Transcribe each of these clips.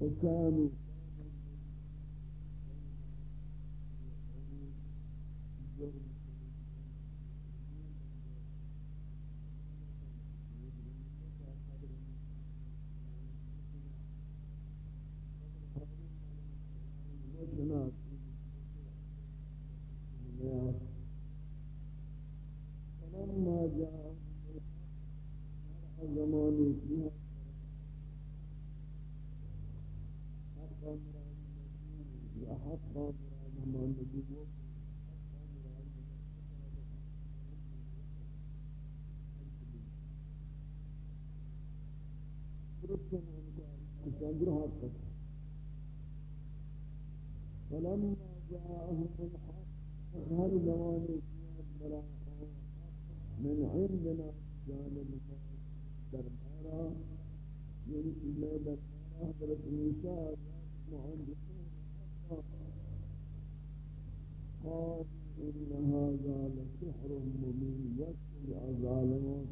وكانوا فلما جاءهم الحق هل زمان من عندنا جانب دربارا یعنی میں دربارا حضرت موسیٰ معندکم قال إن هذا لسحر مبين يكفي الظالمون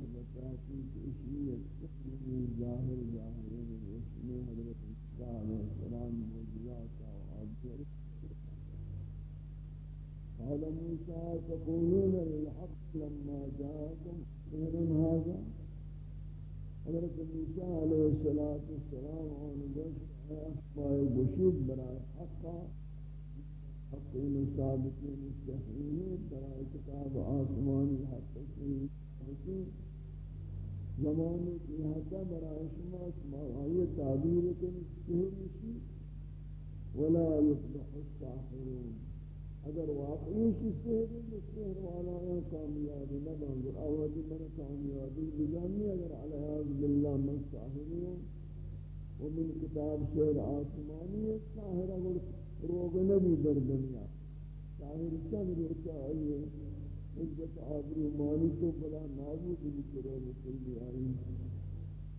موسى تقولون للحق لما جاءكم. خير هذا؟ حضرت موسى عليه الصلاة والسلام عن گوش أخبار گوشید براء حقا حق این ثابت براء كتاب آسمان الحق حق کی زمانے کی حتا برای شما شما آئیے تعبیر کنی شہر نشی ولا يفلح الساحرون. اگر واقعی کی سہر ہے سہر والا ہے کامیابی نہ بنگر اول من کامیابی بجانی اگر علیہ باللہ من ساحرون ومن کتاب شعر آسمانی ہے ساحر اگر روگ نبی در دنیا ساحر چند روچا آئیے عزت آبرو مانی تو بلا نابود بکرے مسلی آئی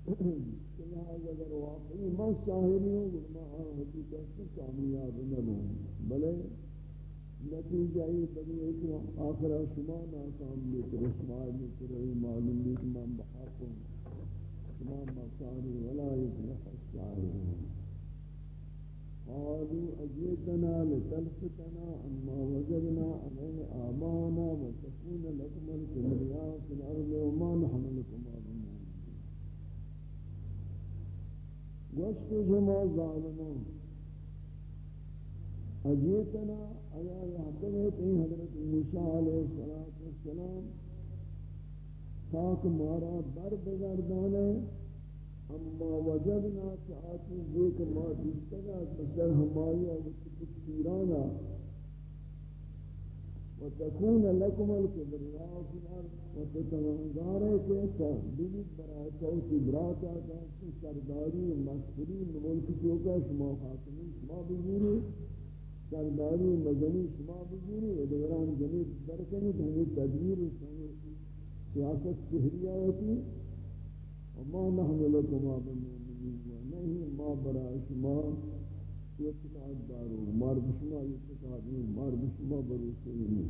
لہذا اگر واقعی من ساحری ہوں میں حقیقت سے کامیاب نہ بہوں بلے نتیجہ یہ بنی ہے کہ آخرہ شما ناکام لے کر اسماعی لے کر رہی معلوم لے کہ من بحق ہوں شما مکانی ولا يفلح السائرون قالوا أجيتنا لتلفتنا عما وجدنا عليه آبانا وتكون لكم الكبرياء في الأرض وما نحن لكم آبنون واشت جمع ظالمون. اجیتنا آیا یحضر ہے حضرت موسیٰ علیہ السلام تاک مارا بر بگردانے اما وجدنا چاہتی دیکھ ما دیستگا بسر ہمائی اور پیرانا وتكون لكم الكبرياء في الارض وتتمنظار كيسا بنت برای توسی براتا کسی سرداری مسئولی ملک چوکا شما خاتمی شما بگیری سرداری مدنی شما بگیری، و دوران جنید برکنی ہمیں تدبیر سنی سیاست سہریہ ہوتی وما نحن لكم بالمؤمنين نہیں ما برای شما اعتقاد دارو. مرد شما اعتقادی مرد شما بروسی نہیں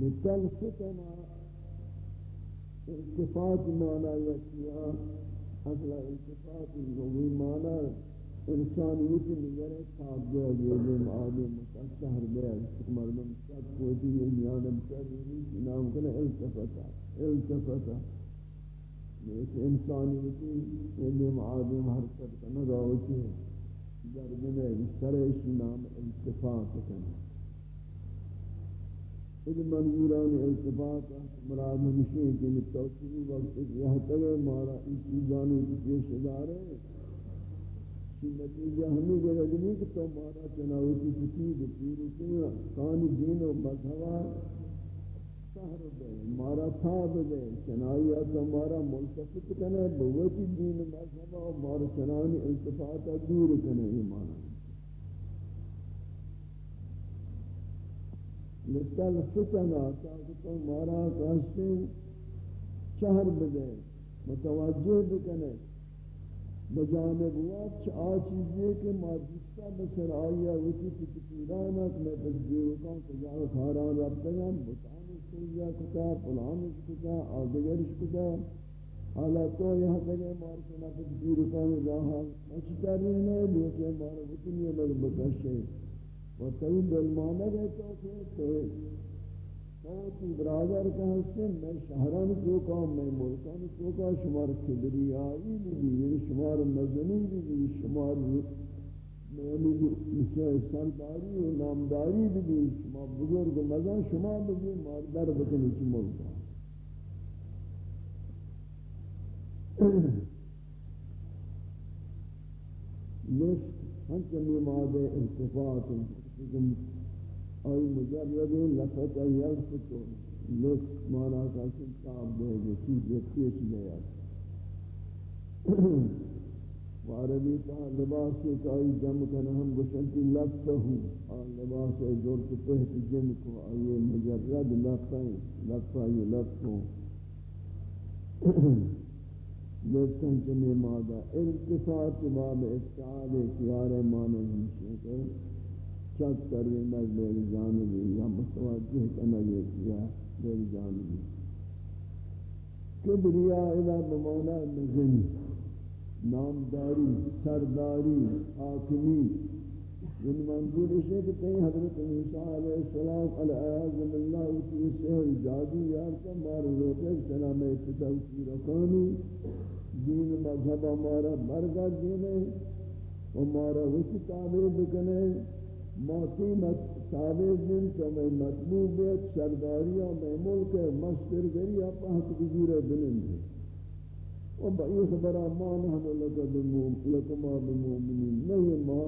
لتلفتنا التفات مانا یکیا اصلا التفات لغوی مانا انسانیت نگر صاحب دے یہ آدم مستحر دے مردم سب کوئی یہ نیانم کر نام کنا التفتا التفتا۔ ایک انسانیتی یہ آدم حرکت کرنا راوچی ہے در سرش نام التفات کرنا اس منظوران التفات مراد ہمشہ کہ توسیعی وقت یہ تک مارا اس چیزانی کی پیش دار ہے کہ نتیجہ ہمیں یہ لگنی کہ تو مارا چناوتی فسید پیرو کیا کانی دین و مذہبہ سہر دے مارا تھاب دے چنائی تو مارا ملتفت کنے بوتی دین مذہبہ و مارا چنانی التفاتا دور کنے یہ مانا لتل فتنا تاکہ مارا کاستے شہر بدے، متوجہ بکنے۔ بجانب وقت آ چیزیں کہ مادستا بسر آیا وکی تکتیرانا کہ میں بزدیو کان کجا کھاران رب دگان بتانی سویا کتا، فلانش کتا، آدگرش کتا۔ حالا تو یہ تگے مار سنا کچھ پیر کانی راہا اچھی تاری نہیں لیکن مارا بکنی لگ بکشے۔ و تئی دلمانہ گئے چوکے تو کہ برادر کا حسن میں شہران چوکا میں ملکان چوکا شمار کبریائی بھی بھی یعنی شمار مزنی بھی بھی شمار سرداری و نامداری بھی شما بزرگ و مزان شما بگی ماردر بکنی چی ملکا لشت ہنچنی مادے ارتفاعات آئی مجرد لفت یلفتو لشت مانا کا سلطاب دے گے چیز یکیش گیا. عربی کا لباس ایک آئی جم کنا ہم گشنتی لفتا ہوں. اور لباس ایک دور کے پہت جن کو. آئیے مجرد لفتا ہیں. لفتا یہ لفتوں لیکن چمی مادہ ارتفاعت باب افتعال اکیار مانے ہمشے کر چک کروی نگ بیر جانبی یا متوجہ کنگ اکیار بیر جانبی کبریا الہ بمونا نزنی نامداری سرداری حاکمی یعنی منظور اسے کہ تین حضرت عیسیٰ علیہ السلام علیہ اللہ کی سہر جادو یارتا مار روکے سلام اتتاو کی رکانی دین مذہب ہمارا برگا دینے ہمارا وچ تابع بکنے موتی مت تابع دن تو میں مطلوب ہے سرداریاں میں ملک مستر گری اپا حق بزور بلندے و با این خبر ما نحن لکما بمومنین نہیں ما.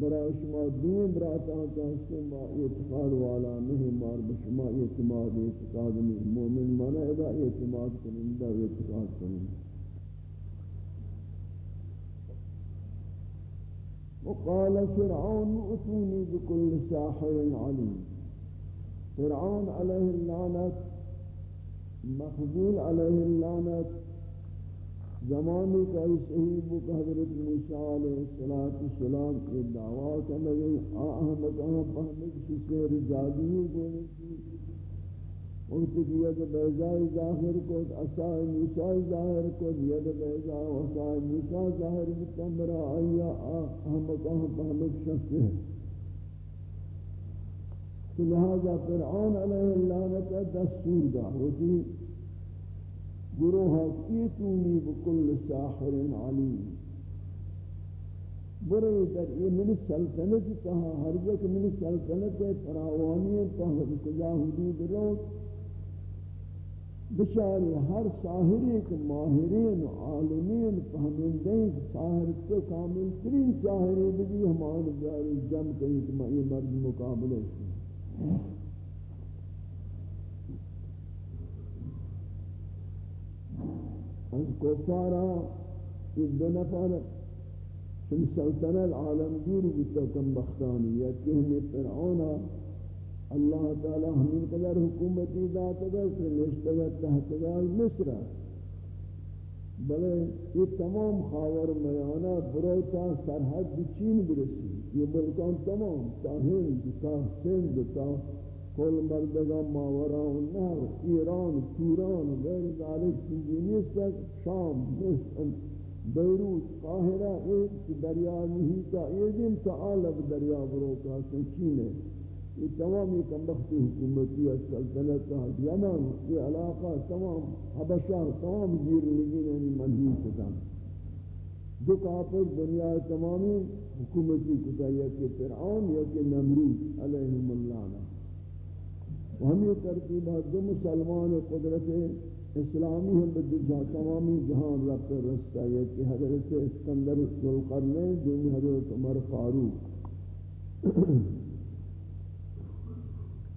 برای شما دین براتا کہتے ما اعتقاد والا نہیں مار بشما اعتماد اعتقاد نہیں مومن مانا ادا اعتماد کنندہ اعتقاد کنندہ وقال فرعون اتوني بكل ساحر عليم فرعون عليه اللعنة مخذول عليه اللعنة زمانے کا اس صحیح بک حضرت موسیٰ علیہ السلام کے دعویٰ کا لگے آہمت آہم پہمد کی سیر جادیو گونے کی وقت کی ید بیضائی ظاہر کو اسائی موسیٰ ظاہر کو ید بیضائی و اسائی موسیٰ ظاہر بتمرا آیا آہمت آہم پہمد شخص ہے لہذا فرعون علیہ اللہ نے دستور دا ہوتی گروہ کیتونی بکل ساحر علیم۔ برے در یہ من سلطنت کہا ہر جک من سلطنت فراوانی پہر کجا حدود رو بشاری ہر ساحر ایک ماہرین عالمین فہمندین ساحر تو کامل ترین ساحر بھی ہمان جاری جم کہیں کہ میں یہ مرد مقابلے سے از کفارا یہ دو نفر چن سلطنت عالمگیر بتا کم بختانی. یا کہ ہمیں فرعونا، اللہ تعالی ہمیں قدر حکومتی ذات اگر سے نشتگت تحتگال مصر بلے یہ تمام خاور میانا بروتا سرحد چین برسی یہ ملکان تمام، تا ہند تا سند، تا کل مردگا ماورا النهر ایران توران غیر ذالک چیزی نیست شام مصر بیروت قاہرہ ایک دریا محیطہ یہ دن تعالب دریا بروکا سنچینے یہ تمام یہ کمبختی حکومتی سلطنت یمن یہ علاقہ تمام حبشہ تمام زیر لگین یعنی منحیط تھا دو کافر دنیا تمامی حکومتی کتا یا کہ فرعون یا کہ نمرود علیہم اللہ ہم یہ ترتیب دو مسلمان قدرت اسلامی ہم بدجا تمامی جہان رب رستہ یہ کہ حضرت اسکندر ذوالقرنین جو حضرت عمر فاروق.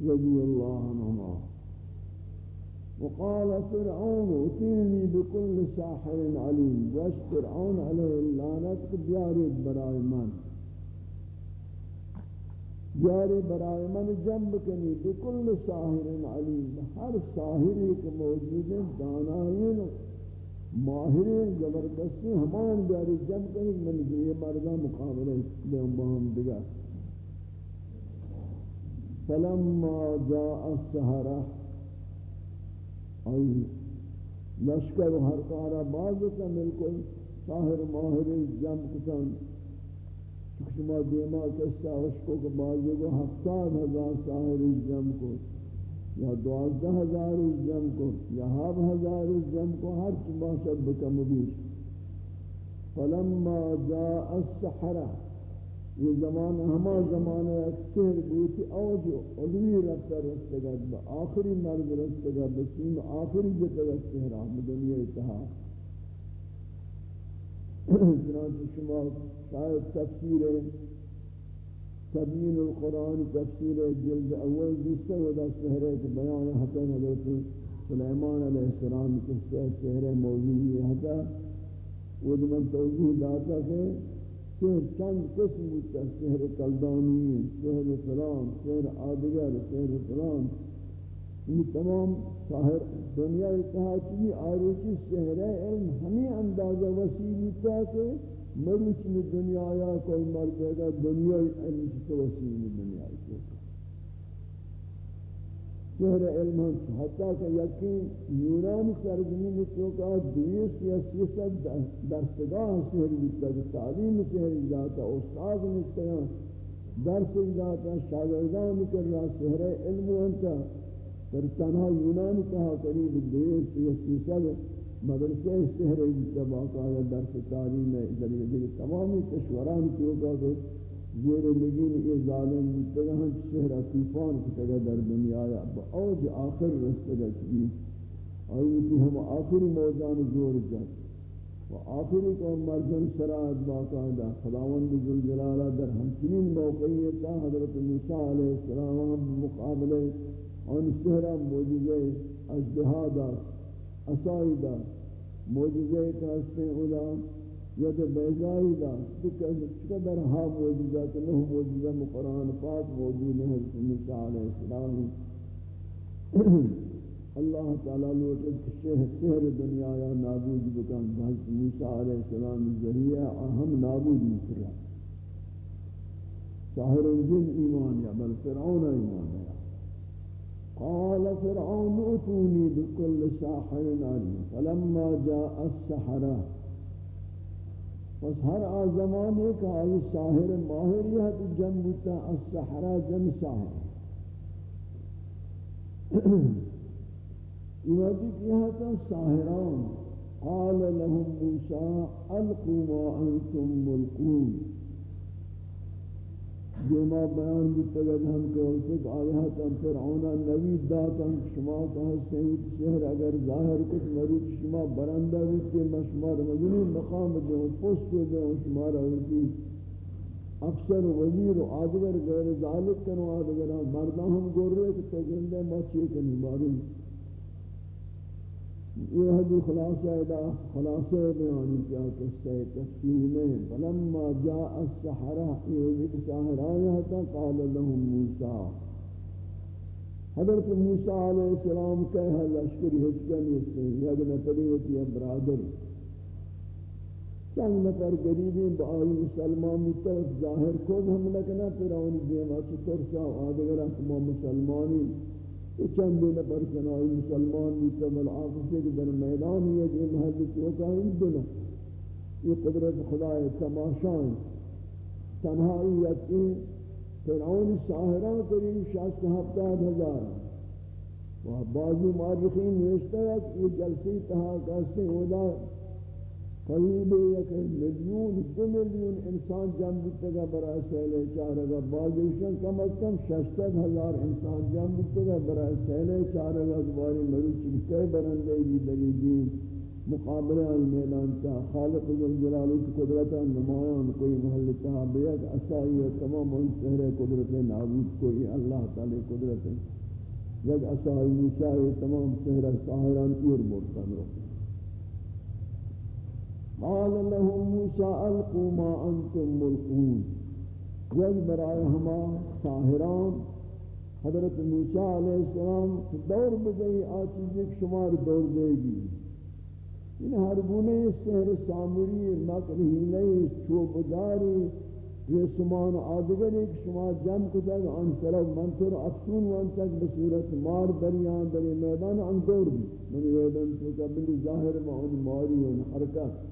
رضی اللہ عنہما. وقال فرعون اتيني بكل ساحر عليم واش فرعون عليه اللعنة بيارد برای من. جارے برائے من جنب کنی بکل ساہر علیم. ہر ساہری کے موجود ہیں دانائین ماہرین زبردستی ہمان جارے جنب کنی، من یہ مردہ مقابلہ بے ہم دگا فلما جاء السہرہ آئی لشکر و ہر کارا باز کا ملکل ساہر ماہر جم کتن شما دیما کستا اشکو کے بازے کو ہفتاد ہزار ساہر جم کو یا دوازدہ ہزار جم کو یا ہاب ہزار جم کو ہر چما شد بکم بیش. فلما جاء السحرہ یہ زمان ہما زمان اکثر بوتی اوجو علوی رفتہ رستگت با آخری مرد رستگت بسیم آخری جتر استحرام دنیا اتحاد چنانچہ شما شاید تفسیر تبیین القرآن، تفسیر جلد اول دوسرے ودا سہرے کے بیان حسن حضرت سلیمان علیہ السلام کے سہرے موضوعی ہے وہ من توضیح داتا کہ سحر چند قسم ہوتا سحر کلدانی سحر فلان سحر آدگر سحر فلان یہ تمام ساحر دنیا اتحاد چیزی آروچی سحر علم ہمیں اندازہ وسیع ہوتا کہ مروچ میں دنیا آیا کوئی مرد ہے دنیا علم سے وسیع میں دنیا آیا شہر علم حتی کہ یقین یونان سرزمین چوکا دویس یا سیست درسگاہ شہر بیتا کہ تعلیم شہر جاتا استاد نکتا درس جاتا شاگردان کر رہا شہر علم انتا پر تنہا یونان کہا قریب دویس یا سیست مدرسے شہر بیتا باقا درس تعلیم ذریعے تمامی کشوران چوکا کہ زیر لگین یہ ظالم متگہن شہر طوفان کتگہ در دنیا آیا با اوج آخر رستگہ چکی اور آئیتی ہم آخری موجان زور جات و آخری کو مرجن سراد باقاعدہ خداوند ذوالجلالہ در ہمچنین موقعیتا حضرت موسیٰ علیہ السلام مقابلے ان شہرہ موجزے اجدہادہ اسائدہ موجزے کا اسے اولا یا تو بیزائی دا چکہ در ہا موجودہ کہ نہ موجودہ قرآن پاک موجود ہے حضرت موسیٰ علیہ السلام اللہ تعالیٰ لوٹت کہ سحر دنیا یا نابود بکن. حضرت موسیٰ علیہ السلام ذریعہ اہم نابود مکر رہا ساہر جن ایمان یا بل فرعون ایمان ہے قال فرعون أتوني بكل ساحر عليم فلما جاء السحرة پس ہر آزمان ایک آئی ساہر ماہریت جم بتا السحرہ جم ساہر یہ وقتی کیا تھا ساہران قال لهم موسیٰ القوا أنتم ملکون دیما بیان بتگد ہم کہ اسے آیات ہم فرعون نبی داتا شما کا سید شہر، اگر ظاہر کچھ مرود شما برندہ ہوتے مشمار مدنی مقام دے پوست دے شما رہتی اکثر وزیر و آدگر، غیر ذالک کنو آدگر مردہ ہم گور رہے کہ تو گندے مچے کنی معلوم یہ حدی خلاصہ ادا خلاصہ بیانی کیا قصہ تفصیل میں فلما جاء السحرہ یہ ذکر ساہر آیا تھا قال لهم موسیٰ۔ حضرت موسیٰ علیہ السلام کہا لشکر حجکن اس سے یک نفری ہوتی ہے برادر۔ چند نفر قریبی بآئی مسلمان متوف ظاہر کود ہم لکنا پھر آن دیما چطور سا آدگر اکما مسلمانی۔ چند نفر کنائی مسلمان مکمل آفسے کے در میدان یہ کہ محل چوکا ہندنا یہ قدرت خدا تماشائیں تنہائی یقین فرعون ساہران کریم شاست ہفتاد ہزار وہ بعضی مارخین نوشتا ہے کہ یہ جلسی تہا کہتے ہیں قریب یک ملیون دو ملیون انسان جمع بتگا برای سیل چارگا بازیشن کم از کم ششتد ہزار انسان جمع بتگا برای سیل چارگا دوباری مروچی کئی برندے بھی دلی دین مقابلہ المیلان تا خالق ذوالجلال کی قدرت نمایان کوئی محل تا بیک اسائی تمام ان شہر قدرت نابود کوئی اللہ تعالی قدرت یک اسائی موسیٰ تمام شہر ساہران ایر مرتن رکھتے قال لهم موسى ألقوا ما أنتم ملقون. یک برائے ہما ساہران حضرت موسیٰ علیہ السلام دور بگئی آچیز ایک شمار دور دے گی ان ہر گنے سحر سامری مکر ہیلئی چوبداری یہ سمان آدگر ایک شما جم کو تک ان سرب منتر افسون وان تک بصورت مار دریان دری میدان آن دور بھی منی ویدن تو قبل ظاہر معون ماری و حرکت.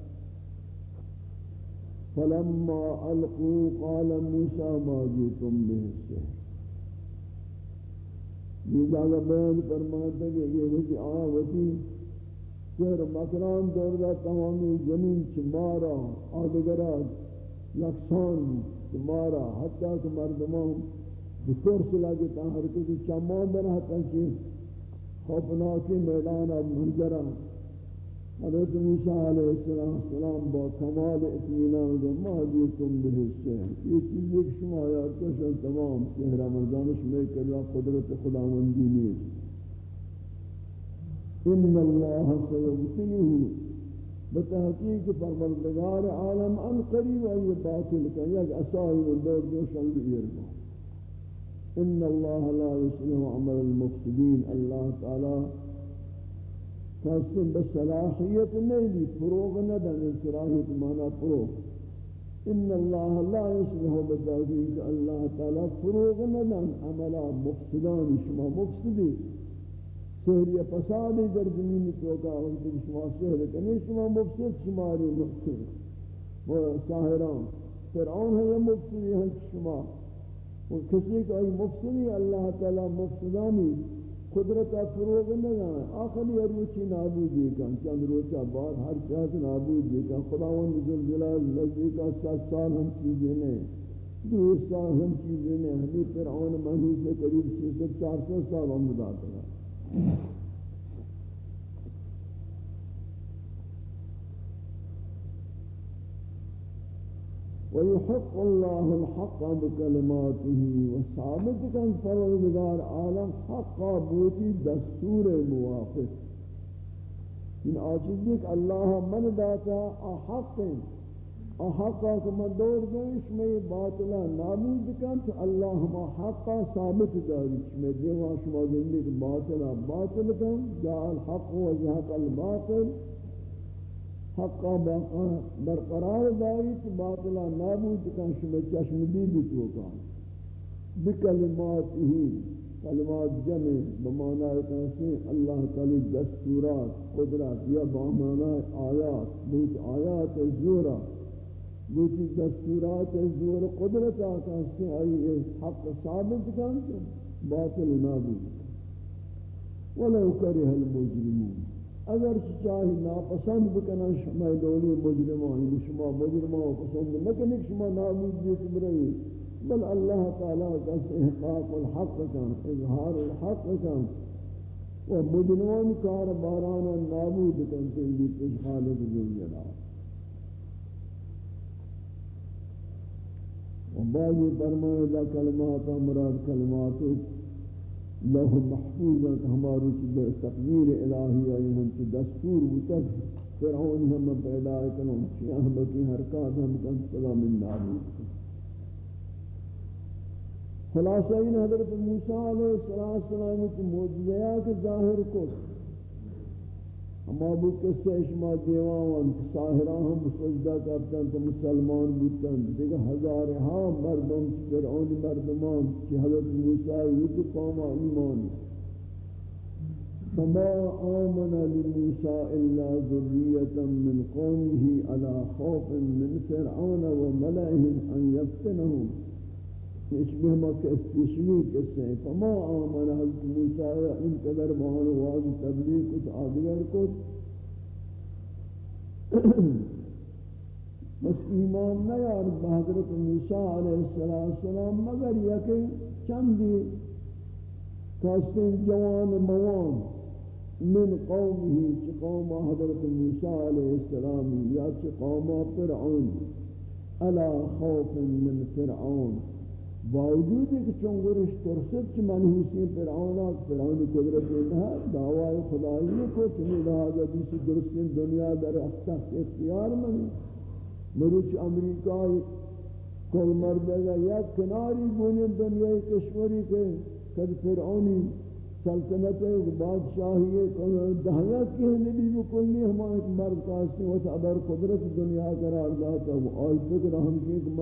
فلما القوا قال موسى ما جئتم به السحر یہ جگہ بیان فرماتا کہ یہ وہی آ وہی سر مکران دور دا تمامی زمین چمارا آدگرات یکسان مارا حتی کہ مردمان بطور سلا کے تاہر کسی چمان بنا تنچی خوفناکی میدان اب منظرہ۔ حضرت موسیٰ علیہ السلام با کمال اتمینان دو ما جیتم به السحر یہ چیز ایک شما یاد کشن تمام سحر مردانش میں کرلا قدرت خداوندی نیست. ان اللہ سیبتلیہ بتحقیق پروردگار عالم آن قریب ای باطل کا یک اسائی و دور دوشن بیرگا ان اللہ لا يسلح عمل المفسدین. اللہ تعالی قسم بصلاحیت نہیں دی فروغ ندن صلاحیت مانا فروغ. ان اللہ لا يسلح بتحقیق اللہ تعالی فروغ ندن. عمل مفسدان، شما مفسدین سہری فساد در زمین تو کا ان کی شما سہر کنی، شما مفسد شماری مفسد. وہ ساہران فرعون ہے مفسد ہیں شما. اور کسی کا ای مفسدی اللہ تعالی مفسدانی. قدرت فروغ نہ جانا آخر یہ روچی نابودی کن چند روچہ بعد ہر چاہت نابودی کن خداوند زلزلال جلال کا ست سال ہم چیزیں نہیں دو سال ہم چیزیں نہیں یعنی ہمیں فرعون منحوس سے قریب سی سو چار سو سال ہم مدار ويحق الله الحق بكلماته وثابت كان فرودگار عالم حق بوتی دستور موافق. ان آجزی کہ اللہ من داتا احق حقا کہ من دور دیش میں باطلا نابود کن تو اللہ ما حقا ثابت داری. میں دیوا شما زندگی باطلا باطل کن، جا الحق و زہق الباطل حقا برقرار داری تو باطلا نابود کن شما چشم دی بیتو کن. بکلمات ہی، کلمات جمع بمعنی کہتے اللہ تعالی دستورات، قدرت یا بمعنی آیات، بہت آیات زورات بوتی دستورات زور قدرت آتا سے آئی حق ثابت کن باطل نابود ولو کرہ المجرمون. اگر چاہی ناپسند بکنا شما دولی مجرمان یعنی شما مجرمان پسند نکنک شما نابود بیت برئی بل اللہ تعالی کا احقاق الحق کن اظہار الحق کن. و مجرمان کار بارانا نابود کن تیلی کچھ خالق جلال بعضی فرمائے دا کلمات مراد کلمات لوح محفوظ ہے کہ ہمارو کی تقدیر الہی ہے ہم کی دستور بتک فرعون ہم پیدا کروں شیعہ ہم کی حرکات ہم کن من اللہ خلاصہ این حضرت موسیٰ علیہ السلام کی موجزیات ظاہر کو اما بود کہ شما دیوان ساہران ہم سجدہ کرتن تو مسلمان بودتن۔ دیگه ہزار ہاں مردم، فرعون مردمان کہ حضرت موسیٰ یوت قوم ایمان۔ فما آمن لموسیٰ الا ذریتا من قومه على خوف من فرعون وملئهم ان يفتنهم اشبه ما كاستشمي كسي فما آمن حضرت موسى ان قدر بہن واضح تبلیغ کچھ آدگر کچھ۔ بس ایمان نیار بحضرت موسیٰ علیہ السلام مگر یکی چندی کاستین جوان موان من قومه چی قوم حضرت موسیٰ علیہ السلام یا چی قوم فرعون علا خوف من فرعون۔ باوجود کہ چونگرش ترسد کہ منحوسی فرعون فرعون قدرت دیتا ہے دعوی خدایی کو چنی لہذا دیسی درستین دنیا در اختخ اختیار منی. مروچ امریکہ کل مردگا یک کناری گونی دنیای کشوری کے کد فرعونی سلطنت بادشاہی دہیت کی نبی بکلی ہمارے مرد کاستے ہیں وہ ابر قدرت دنیا قرار داتا وہ آئی فکر ہم کی کہ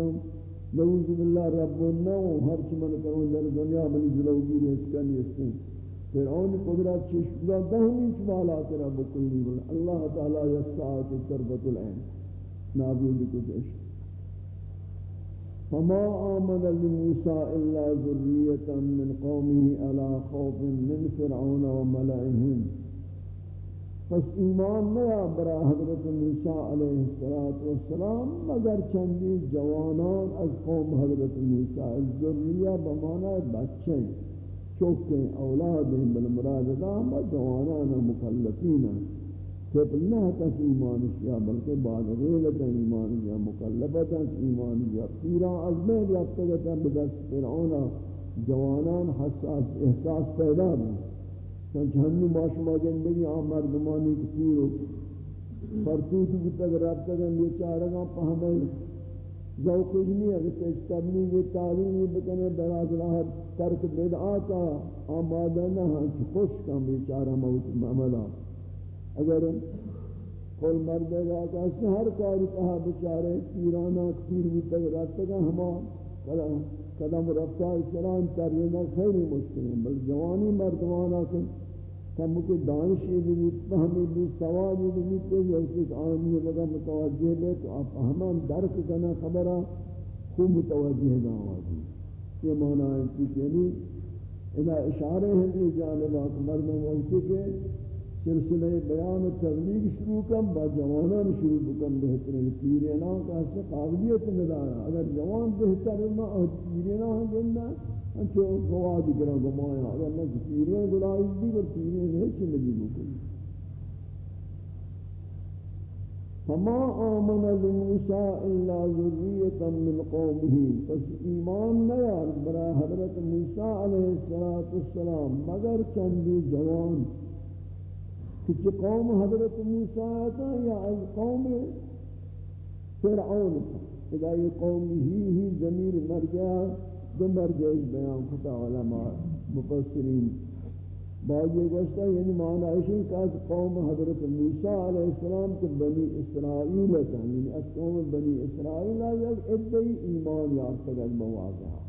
نعوذ باللہ رب النو ہر چی من کروں در دنیا منی من جلوگی رہسکن یسن فرعون قدرت چشکا دہمی چمالات رب کلی بل اللہ تعالی یک تربت العین. نابود کدش فما آمن لموسى إلا ذرية من قومه على خوف من فرعون وملئهم پس ایمان نیا برا حضرت موسیٰ علیہ السلام مگر چندی جوانان از قوم حضرت موسیٰ الزریہ بمانا بچے چوکیں اولادیں بالمراد دام جوانان مکلفین. طفل نہ تک ایمان شیا بلکہ بعد غیلت ایمان یا مکلفت ایمان یا پیرا عظمین یا تگتا بدست فرعون جوانان حساس احساس پیدا بھی چنچ ہنو باشما گندگی آم مردمانی کتیر ہو فرطوت بودتا کہ رب تک ہم بیچارگا پہمیں ذوقش نہیں ہے کہ تبلیغ تعلیمی بکنے براز راہ ترک بدعاتا آمادہ نہ ہاں چھ خوش کم بیچارہ موت عملہ اگر کل مرد گا کہ اس ہر کاری کہا بیچارے پیرانا کتیر بودتا کہ رب تک ہم قدم رفتہ اسلام ترینہ خیلی مشکل ہے بل جوانی مردمانہ کہ کم کے دانشی بھی فہمی بھی سوادی بھی کہ یہ آنی لگا متوجہ لے تو آپ ہمان درک کنا خبرہ خوب متوجہ گا آوازی یہ معنی ہے کہ یعنی اذا اشارے ہیں یہ جانبات مردم وقتی کے سلسلہ بیان تبلیغ شروع کم، با جوانان شروع کم بہترین پیرینا کا سے قابلیت ندارا اگر جوان بہتر ما پیرینا ہم گندہ انچو گواد گرا گمایا اگر نہ پیرے گلائی دی اور پیرے نہیں چھ نبی مکلی فما آمن لموسى إلا ذرية من قومه. پس ایمان نیار برا حضرت موسیٰ علیہ السلام مگر چندی جوان. کچھ قوم حضرت موسیٰ تھا یا از قوم فرعون. اذا یہ قوم ہی ہی ضمیر مر گیا دو مرجع بیان کتا علماء مفسرین بعضی گوشتا یعنی معنی ایشی کہ از قوم حضرت موسیٰ علیہ السلام کے بنی اسرائیل تھا یعنی از قوم بنی اسرائیل یک ادعی ایمان یافتگ از مواضح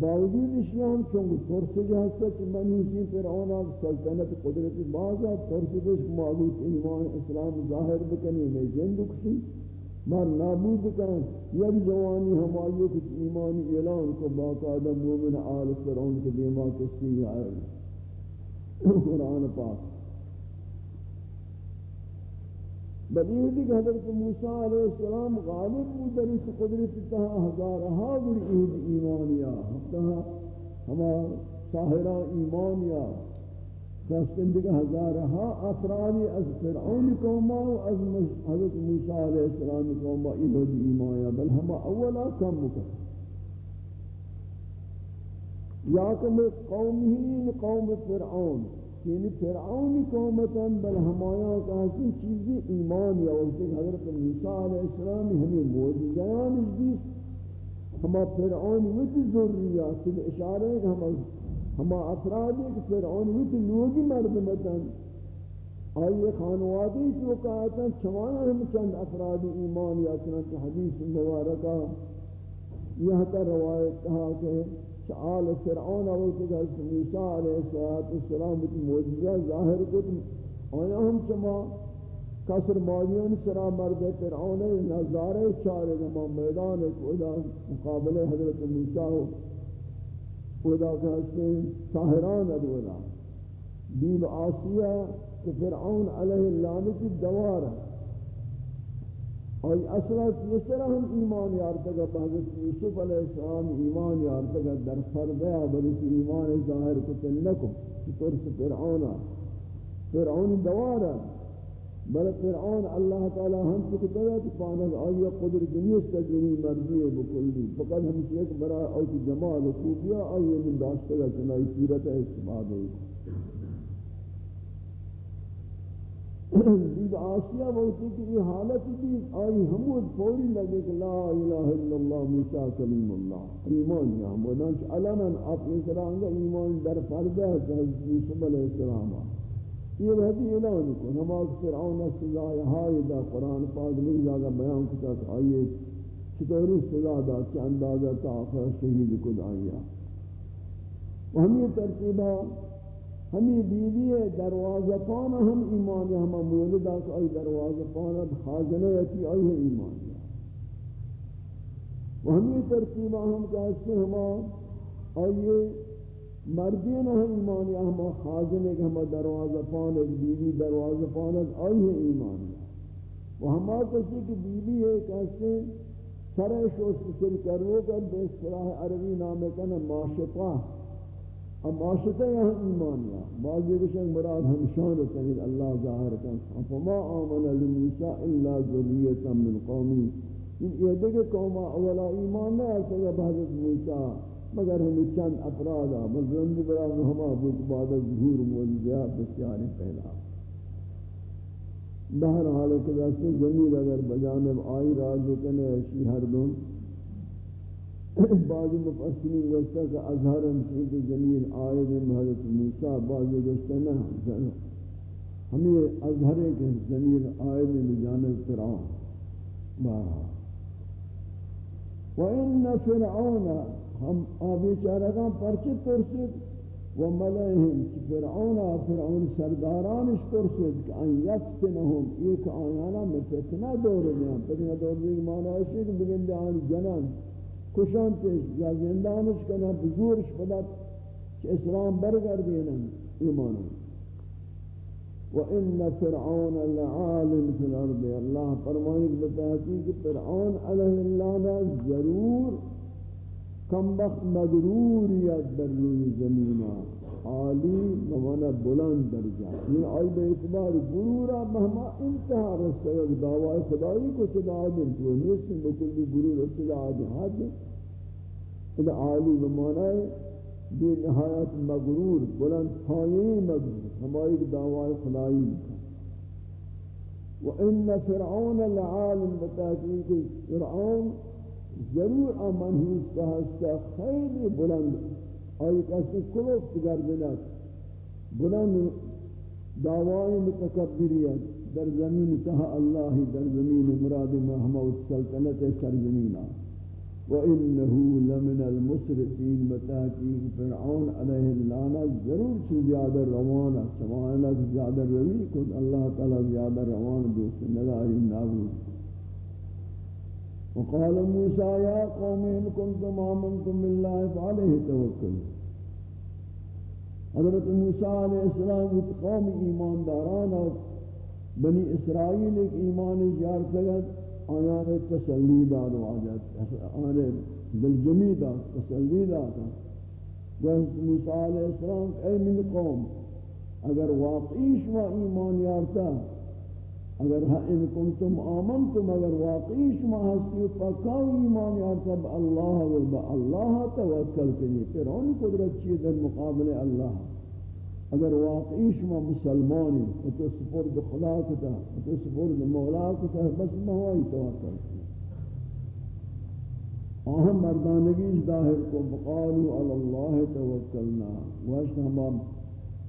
باوجود اسلام چونکہ ترس جہستا کہ منوسی فرعون آگ سلطنت قدرت بعضا ترس جس معلوم ایمان اسلام ظاہر بکنی میں یعنی جند کسی مر نابود کرن یک جوانی ہمائی کچھ ایمانی اعلان کو باقاعدہ مومن آل فرعون کے دیما کسی آئے قرآن پاک. بل یہ کہ حضرت موسیٰ علیہ السلام غالب بود در اس قدرت تہا ہزارہا بڑی عید ایمانیا ہما ساہرہ ایمانیا دستن دیگه هزارها افرادی از فرعون قوما و از حضرت موسی علیہ السلام قوما ایمان ایمایا بل ہم اولا کم مکن یا کم قومین قوم فرعون یعنی فرعون قومتاً بل ہمایا کا حسن چیزی ایمان یا وقت حضرت موسی علیہ السلام ہمیں موجزیان اس دیس ہما فرعون وچ ذریات اشارے کہ ہم ہما افرادی کہ فرعون ہوئی تو لوگی مردمتاً آئیے خانوادی جو کہتا چوانا ہم چند افرادی ایمان یا چنانچہ حدیث مبارکہ یہ تا روایت کہا کہ آل فرعون آوتی کہ حضرت موسیٰ علیہ السلام کی موجزہ ظاہر کو آیا ہم چما کسر مالیون سرا مرد فرعون نظارے چارے گما میدان ایک مقابلے حضرت موسیٰ خدا کہتے ہیں ساہران ادولا بیب آسیہ کہ فرعون علیہ اللعنتی دوار ہے. اور اصلا کس طرح ہم ایمان یارتگا حضرت یوسف علیہ السلام ایمان یارتگا در فردیا بلکہ ایمان ظاہر کتن لکم چطور سے فرعون فرعون دوار ہے. بل فرعون اللہ تعالی ہم کو کہتا کہ پانک آیا قدر دنیا تجری مرضی ہے بکلی فقط ہم سے ایک برا اوت جمال و خوبیا آیا من داشتہ گا چنائی صورت ہے استفادہ دید آسیہ بہتی کہ یہ حالت بھی آئی حمود پوری لگے کہ لا الہ الا اللہ، موسیٰ کلیم اللہ۔ ایمان یا حمودان علنا آپ اس طرح ایمان در فردہ حضرت یوسف علیہ السلام۔ آئی یہ وحدی اعلان کو نماز فرعون سزائے ہائی دا قرآن پاک نہیں جاگا بیان کتا کہ آئیے چطوری سزا دا چا اندازہ تا آخر شہید کد آیا و ہمیں ترتیبہ، ہمیں بیوی ہے، دروازہ پانا ہم ایمان، ہم مولدہ کہ آئی دروازہ پانا، خازنہ یکی آئی ہے ایمان۔ و ہمیں ترتیبہ ہم کہتے ہیں، ہم آئیے مردین ہم ایمان ہم خازنہ کہ ہم دروازہ پانا بیوی دروازہ پانا آئی ہے ایمان و ہما کسی کی بیوی ہے کہتے ہیں سرے شوش سر کرو کر بے اصطلاح عربی نام کن معاشقہ اب معاشقہ یہاں ایمان یا بعض یہ کشن مراد ہم شان تنید اللہ ظاہر کن. فما آمن لموسیٰ الا ذریتا من قومی. یہ دیکھے قوم اولا ایمان نہ ہے کہ حضرت موسیٰ مگر ہمیں چند افراد مزرند برا ہما بود بعد ظہور موجودیات بسیاری پہلا بہر حال کے واسطے زمین اگر بجانب آئی راز کنے ایسی ہر دن بعض مفسرین گوشتا کہ اظہر ہمشی کہ زمین آئی دن حضرت موسیٰ بعض گوشتا نہ ہمیں اظہر ہے کہ زمین آئی دن جانب فرعون. بہرحال. وَإِنَّ فِرْعَوْنَ ہم آبی چارگاں پرچی ترسید و ملائهم فرعون فرعون سردارانش پرسید کہ ان یفتنهم ایک آیانا میں فتنہ دور دیا فتنہ دور دیا مانا ہے کہ بگن دیان جنان کشان تیش یا زندانش کنا بزورش پدت کہ اسلام برگر دینا ایمانا وَإِنَّ فِرْعَوْنَ لَعَالٍ فِي الْأَرْضِ اللہ فرمائے کہ بتاتی کہ فرعون علیہ اللہ ضرور کم وقت مغروریت در روی زمینہ عالی موانا بلند درجہ یہ یعنی آئی بے اعتبار غرورا مہما انتہا رسول ہے دعوی خدایی کو چلا دن تو نیسن بکل بھی غرور چلا دن حد اذا عالی بمانا ہے بے نہایت مغرور، بلند پائیں مغرور. ہماری دعوی خدایی کا وَإِنَّ فِرْعَوْنَ لَعَالٍ بتاكيد فرعون ضرور منحوس کا ہستا خیلی بلند. آئی کسی کلوفت گردنت بلند؟ دعوائی متکبریت در زمین تہا اللہ در زمین مراد محمود سلطنت سرزمینہ وَإِنَّهُ لَمِنَ الْمُسْرِفِينَ بتاکیق فرعون علیہ اللعنہ ضرور چھ زیادہ روانہ سمائنہ زیادہ روی کن. اللہ تعالی زیادہ روان دوست نداری نابود وقال موسى يا قوم إن كنتم آمنتم بالله فعليه توكلوا حضرت موسیٰ علیہ السلام قوم ایمان داران اور بنی اسرائیل ایک ایمان جار سگت آیان تسلی دار واجد آنے دل جمی دا تسلی داتا موسیٰ علیہ السلام اے من قوم اگر واقعی شما ایمان یارتا اگر ہاں ان کنتم آمنتم، اگر واقعی شما ہستی پکا ایمان یارتا با اللہ و با اللہ توکل کنی پھر ان قدرت چیز در مقابل اللہ. اگر واقعی شما مسلمانی، و تو سپرد خدا کتا، و تو سپرد مولا کتا، بس مہوائی توکل کنی. آہم مردانگیش ظاہر کو بقالو علی اللہ توکلنا. واشت ہم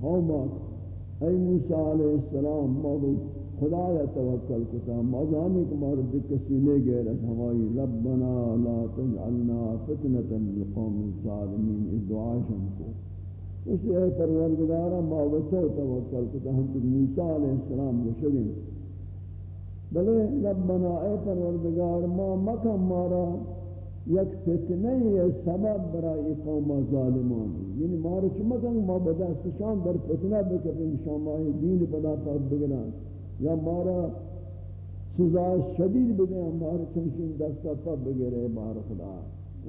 قومات اے موسیٰ علیہ السلام موضوع خدا یا توکل کتا مازانی کہ مارد کسی لے گئے رس ہمائی، ربنا لا تجعلنا فتنة لقوم الظالمین، اس دعا شم کو۔ اس اے پروردگارا ماوتو توکل کتا ہم تو موسیٰ علیہ السلام کو شگیں بلے، ربنا اے پروردگار، ما مکم مارا یک فتنه سبب برای قوم ظالمان. یعنی مارا چمکن ما بدستشان در فتنه بکرین شامائی دین بدا پر بگران یا مارا سزا شدید بدے ہمارے چنشن دستا پا بگرے بار خدا.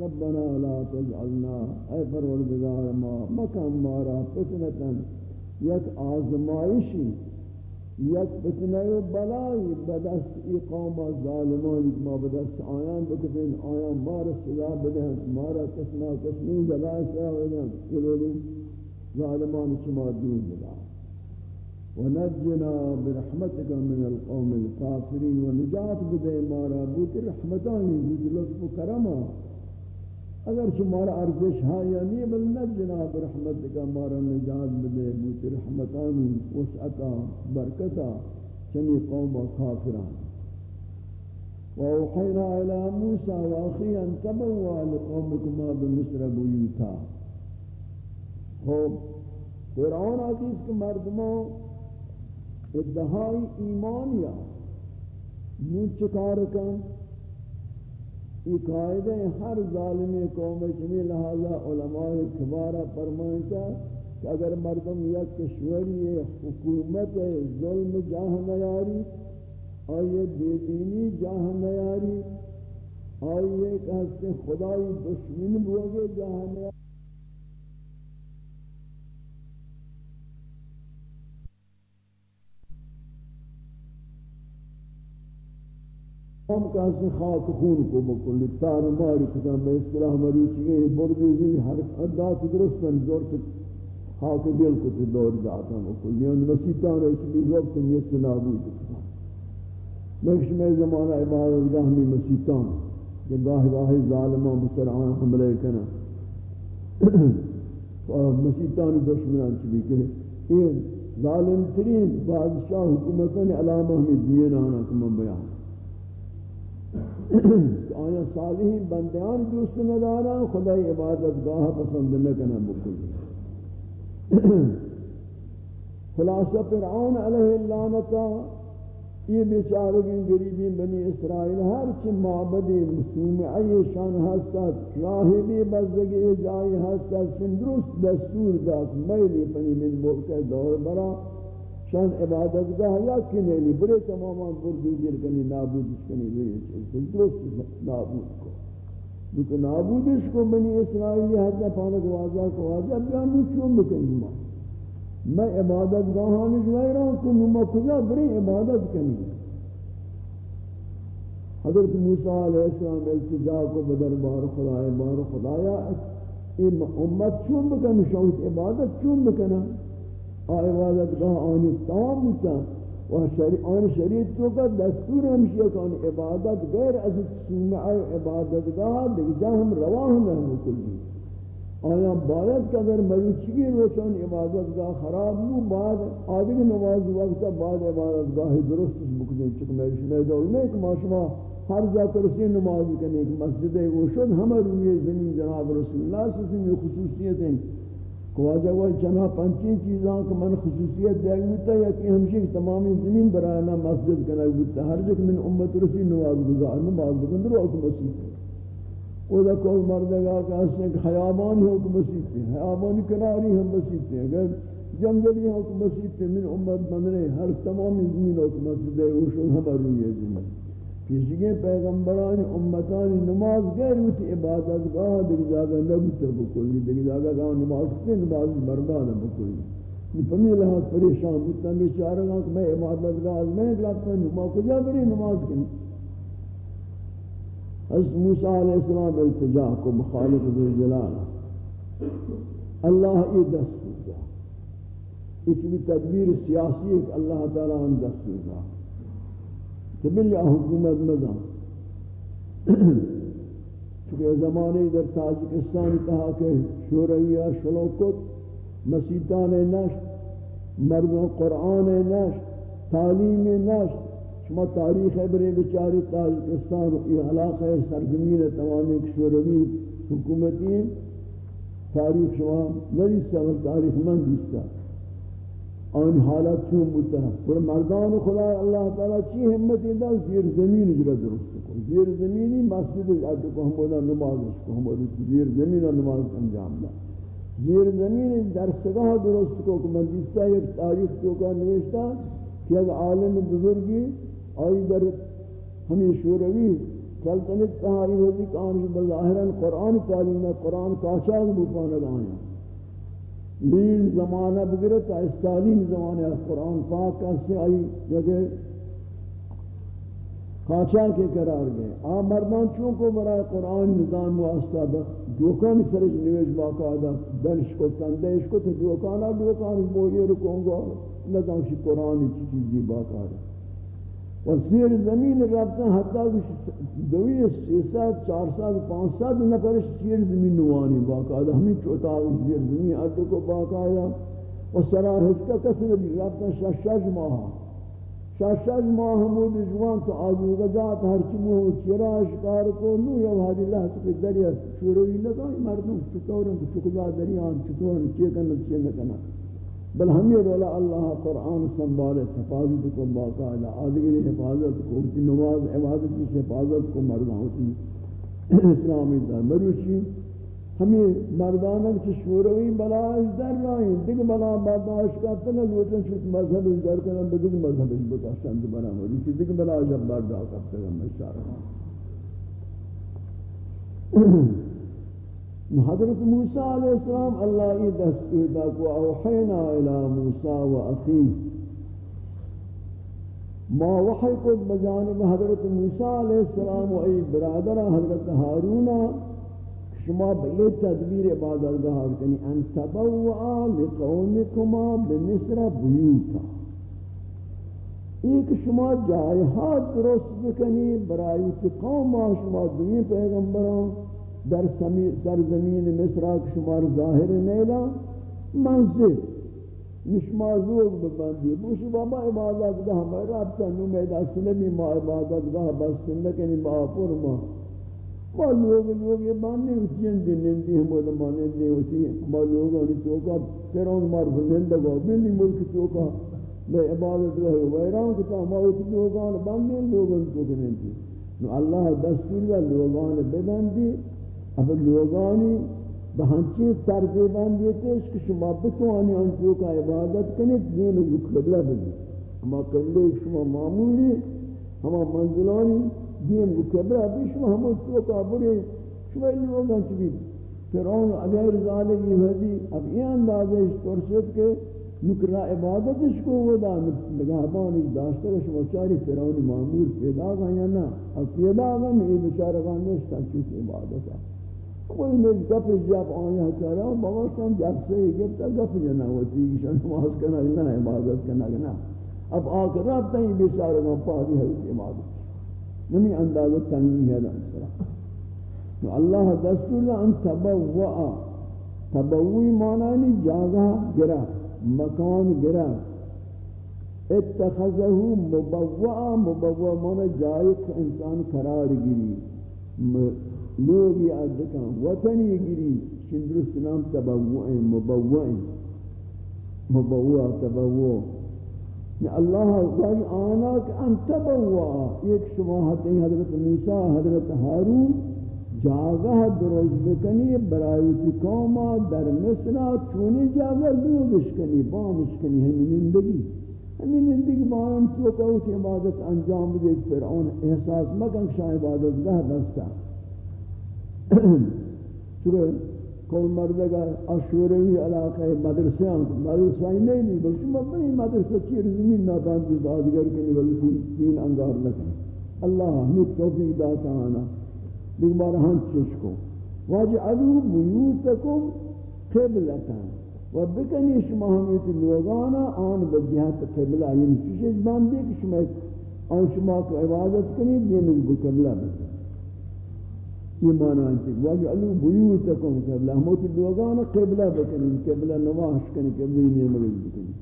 ربنا لا تجعلنا. اے پروردگار ما مکم مارا فتنتا یک آزمائشی یک فتنه و بلایی بدست ای قوم ظالمانی ما بدست آیان بکتن آیان ما را صدا بدهند. ما را کسما کسمی جلای شا بدهند. جلولی ظالمان شما دین بدا نجنا برحمتک من القوم الكافرین و نجات بده ما را. بود رحمتانی. بود لطف و کرمان اگر شمارا ارزش ہے یا نہیں بل نجنا برحمتك مارا نجات بدے بوت رحمتانی، وسعتا، برکتا، چنی قوم کافران. وأوحينا إلى موسى وأخي أن تبوا لقومكما بمصر بيوتا خوب فرعون عزیز کے مردموں ادہائی ایمانیا نو چکار کن یہ قائدہ ہر ظالم قوم چمی لہذا علماء کبارہ فرمائتا کہ اگر مردم یک کشوری حکومت ظلم جاہ نیاری، آئیے بے دینی جاہ نیاری، آئیے کہ ہستے خدای دشمن بوگے جاہ نیاری۔ ہم کہتے خاک خون کو بکل تار ماری کتا میں اصطلاح مریچی گئی بردی زنی ہر ادات درستن زور تک خاک دل کو تی دور جاتا بکل لیون مسیطان رہی چلی وقت یہ سنابود کتا نکش میں زمانہ عبادت گاہ میں مسیطان کہ گاہ گاہ ظالمان بسرعان حملے کنا مسیطان دشمنان چلی کہ یہ ظالم ترین بادشاہ حکومتان علامہ ہمیں دین آنا کمان بیان آیا صالحین بندیان دوست ندارا خدای عبادت گاہ پسند نکنا بکلی خلاصہ فرعون علیہ اللعنتا یہ بیچارگی گریبی بنی اسرائیل، ہر چی معبدی مسومعی شان ہستت راہبی بزدگی جائی ہستت سندرست دستور داک میلی پنی من ملک دور برا. شان عبادت گاہ یا کنے لی برے تماما بردی دیر کنی، نابودش کنی برے چیز. درست نابود کو لیکن نابودش کو بنی اسرائیلی حتی پانک واضح کو واضح بیانو چون بکنی ما. میں عبادت گاہانی جوائی رہا کہ نما کجا برے عبادت کنی حضرت موسیٰ علیہ السلام التجا کو بدر بار خدای بار خدایا. این امت چون بکنی شاہد عبادت چون بکنی آئے عبادت گاہ آنی تمام بتا و آن شریعت تو کا دستور ہمشی کہ آن عبادت غیر از سمع عبادت گاہ دیکھ جا ہم رواہ نہ ہم کلی. آیا باید کہ اگر مروچگی روچان عبادت گاہ خراب نو، بعد آدھگ نماز وقت بعد عبادت گاہ درست بکنے چکہ میں اس میں نہیں کہ ما شما ہر جا کرسی نماز کرنے کہ مسجد ہے وہ شد ہمیں روی زمین جناب رسول اللہ صلی اللہ خصوصیت ہیں خواجہ وہ چنا پنچین چیزاں کہ من خصوصیت دے گیتا یا کہ ہمشہ تمام زمین برای میں مسجد کنا گیتا ہر جک من امت رسی نواز گزار، نماز بکن رو حکم مسیح او دا کول مردگا کہ اس نے خیابانی حکم مسیح تھی خیابانی کناری ہم مسیح تھی اگر جنگلی حکم مسیح تھی من امت بندنے، ہر تمام زمین حکم مسیح دے اوشن ہمیں روی زمین کسی پیغمبران امتان نماز غیر ہوتی عبادت گاہ دیکھ جاگا نبوتا بکلی دیکھ جاگا گاہ نماز کی نماز برباد بکلی۔ پمی لحاظ پریشان بودتا بیچارہ گا کہ میں عبادت گاہ میں لگتا نماز کجا بری نماز کی؟ حضرت موسیٰ علیہ السلام التجا کو مخالف ذو جلال اللہ یہ دستور دا اس بھی تدبیر سیاسی ہے کہ اللہ تعالیٰ ہم دستور دا کہ بلیا حکومت مزا چونکہ زمانے در تاجکستان کہا کہ شورویہ شلوکت مسیطان نشت مردوں قرآن نشت، تعلیم نشت. شما تاریخ برے بچاری تاجکستان یہ علاقہ سرزمین تمام ایک شوروی حکومتی، تاریخ شما نریستا تاریخ من دیستا آن حالت چون بودتا پر مردان خدا اللہ تعالی چی حمد دا زیر زمین اجرا درست کو زیر زمینی مسجد اجرا کو ہم بودا نماز کو ہم بودا زیر زمین نماز انجام دا زیر زمین در سگاہ درست کو کہ من دیستا ایک تاریخ کو کا نوشتا کہ اگر عالم بزرگی آئی در ہمیں شوروی سلطنت کہاری ہوتی کہ آنش بظاہران قرآن تعلیم قرآن کاشاگ بپانا آیا نیل زمانہ بگرت تعلیم زمانہ قرآن پاک سے آئی جگہ خاچا کے قرار گئے۔ آ مردان چونکو برای قرآن نظام واسطہ بس دوکان سرج نویج باقاعدہ دنش کو تندیش کو تو دوکانا دوکان بوئی رکوں گا، نظام شی قرآن چی چیزی باقاعدہ و زیر زمین رفتن حتی دوی سی سات چار سات پانچ سات نفرش زیر زمین نوانی باقاعدہ ہمیں چوتا زیر زمین اردو کو باقاعدہ و سرار حسکا کسی نبی رفتن شش شش ماہ شاشاج محمود جوان تو آزوگا جات ہرچی موہ چرا اشکار کو. نو یا وحدی اللہ تو دریا شروعی لگا مردم چطورن؟ چکجا دریان چطورن؟ چی کنا چی نکنا بل ہمی رولا اللہ قرآن سنبھالے حفاظت کو باقاعدہ آدھگری حفاظت کو نماز، عبادت کی حفاظت کو مردہ ہوتی اسلامی دا مروچی ہمیں مردانک چھ شوروی بلا اس در رائیں دیکھ بلا برداشت کرتے ہیں لوٹن چھوٹ مذہب اس در کرنے بدک مذہب اس بتا شند بنا ہوئی کہ دیکھ بلا جب برداشت کرتے ہیں مشارہ حضرت موسیٰ علیہ السلام اللہ ای دستور دا کو اوحینا إلى موسیٰ و اخیہ ما وحی قد بجانب حضرت موسیٰ علیہ السلام و ای برادر حضرت حارونہ شما به تدبیر عبادت گاہ کنی. ان تبوعا لقومکما بمصر بیوتا. ایک شما جائحات درست بکنی برائی کہ قوم شما دوی پیغمبران. در سرزمین مصر شما ظاہر نیلا، منزل نشما زوگ ببندی. بوشی بابا عبادت گاہ، میں رابطہ نو میدہ سنمی ما عبادت گاہ بس سنکنی ما پر ما. ما لوگ لوگ یہ بانے اچھین دن نندی ہم وہ مانے دے ہوتی ہیں ما لوگ انہی چوکا پیرون مار بلندگا بلی ملک چوکا. میں عبادت رہے ویران کتا ما اچھ لوگان بانے لوگان چوکا نندی. نو اللہ دستور لوگان ببندی اب لوگانی بہنچی ترجی بندی تیش کہ شما بتوانی ان چوکا عبادت کنید دین و قبلہ بگی اما قبلہ شما معمولی ہما منزلانی دین و دیم کو کبرا بیش محمود تو کابری شوی لوگاں چبی فرعون اگر ظالم یہ ہوئی اب یہ اندازہ اس پرسد کے نکرا عبادتش کو ودا نگہبان داشتہ شما چاری فرعون معمول پیدا گا یا نہ اب پیدا گا میں یہ بیچارہ گا نشتا چیز عبادت کوئی نے گپ جب آیا کرا بابا کن جب سے گپ گپ جنا ہوتی ہے نماز کرنا نہ عبادت کرنا نہ اب آ کر رب تین بیچارہ گا پاری ہے عبادت نمی انداز تنگی ہے دانسرا تو اللہ دستور ان تبوعا تبوی معنی جاگہ گرا مکان گرا اتخذہ مبوعا مبوع معنی جائے انسان قرار گری لوگ یا دکان وطنی گری شندرست نام تبوع مبوع مبوع، تبوع. اللہ وجہ آنا کہ ان تبوا ایک شباہت ہے حضرت موسیٰ، حضرت حارون جاگہ دروز بکنی برایوتی قوما در مصرہ چونی جاگہ دوگش کنی بامش کنی ہمیں نندگی ہمیں نندگی بارن تو کہ عبادت انجام دے فرعون احساس مکن شاہ عبادت گاہ دستا چونکہ کل مردگا اشوروی علاقہ مدرسیان مدرسائی نہیں لی بلکہ مبنی مدرسہ چیر زمین ناباندی دادگر کنی بلکہ دین انگار لکن اللہ ہمیں توفیق داتا آنا لیکن بارا ہم چشکو واجعلو بیوتکم قبلتا و بکنی شما ہمیت لوگانا آن بجہت قبلہ یعنی چشش باندی کہ شما آن شما کو عبادت کنی دین بکبلہ بکن یہ معنی ہے وجعلوا بیوتکم قبلہ موت لوگان قبلہ بکنین قبلہ نواش کنی قبلہ نیمگل بکنین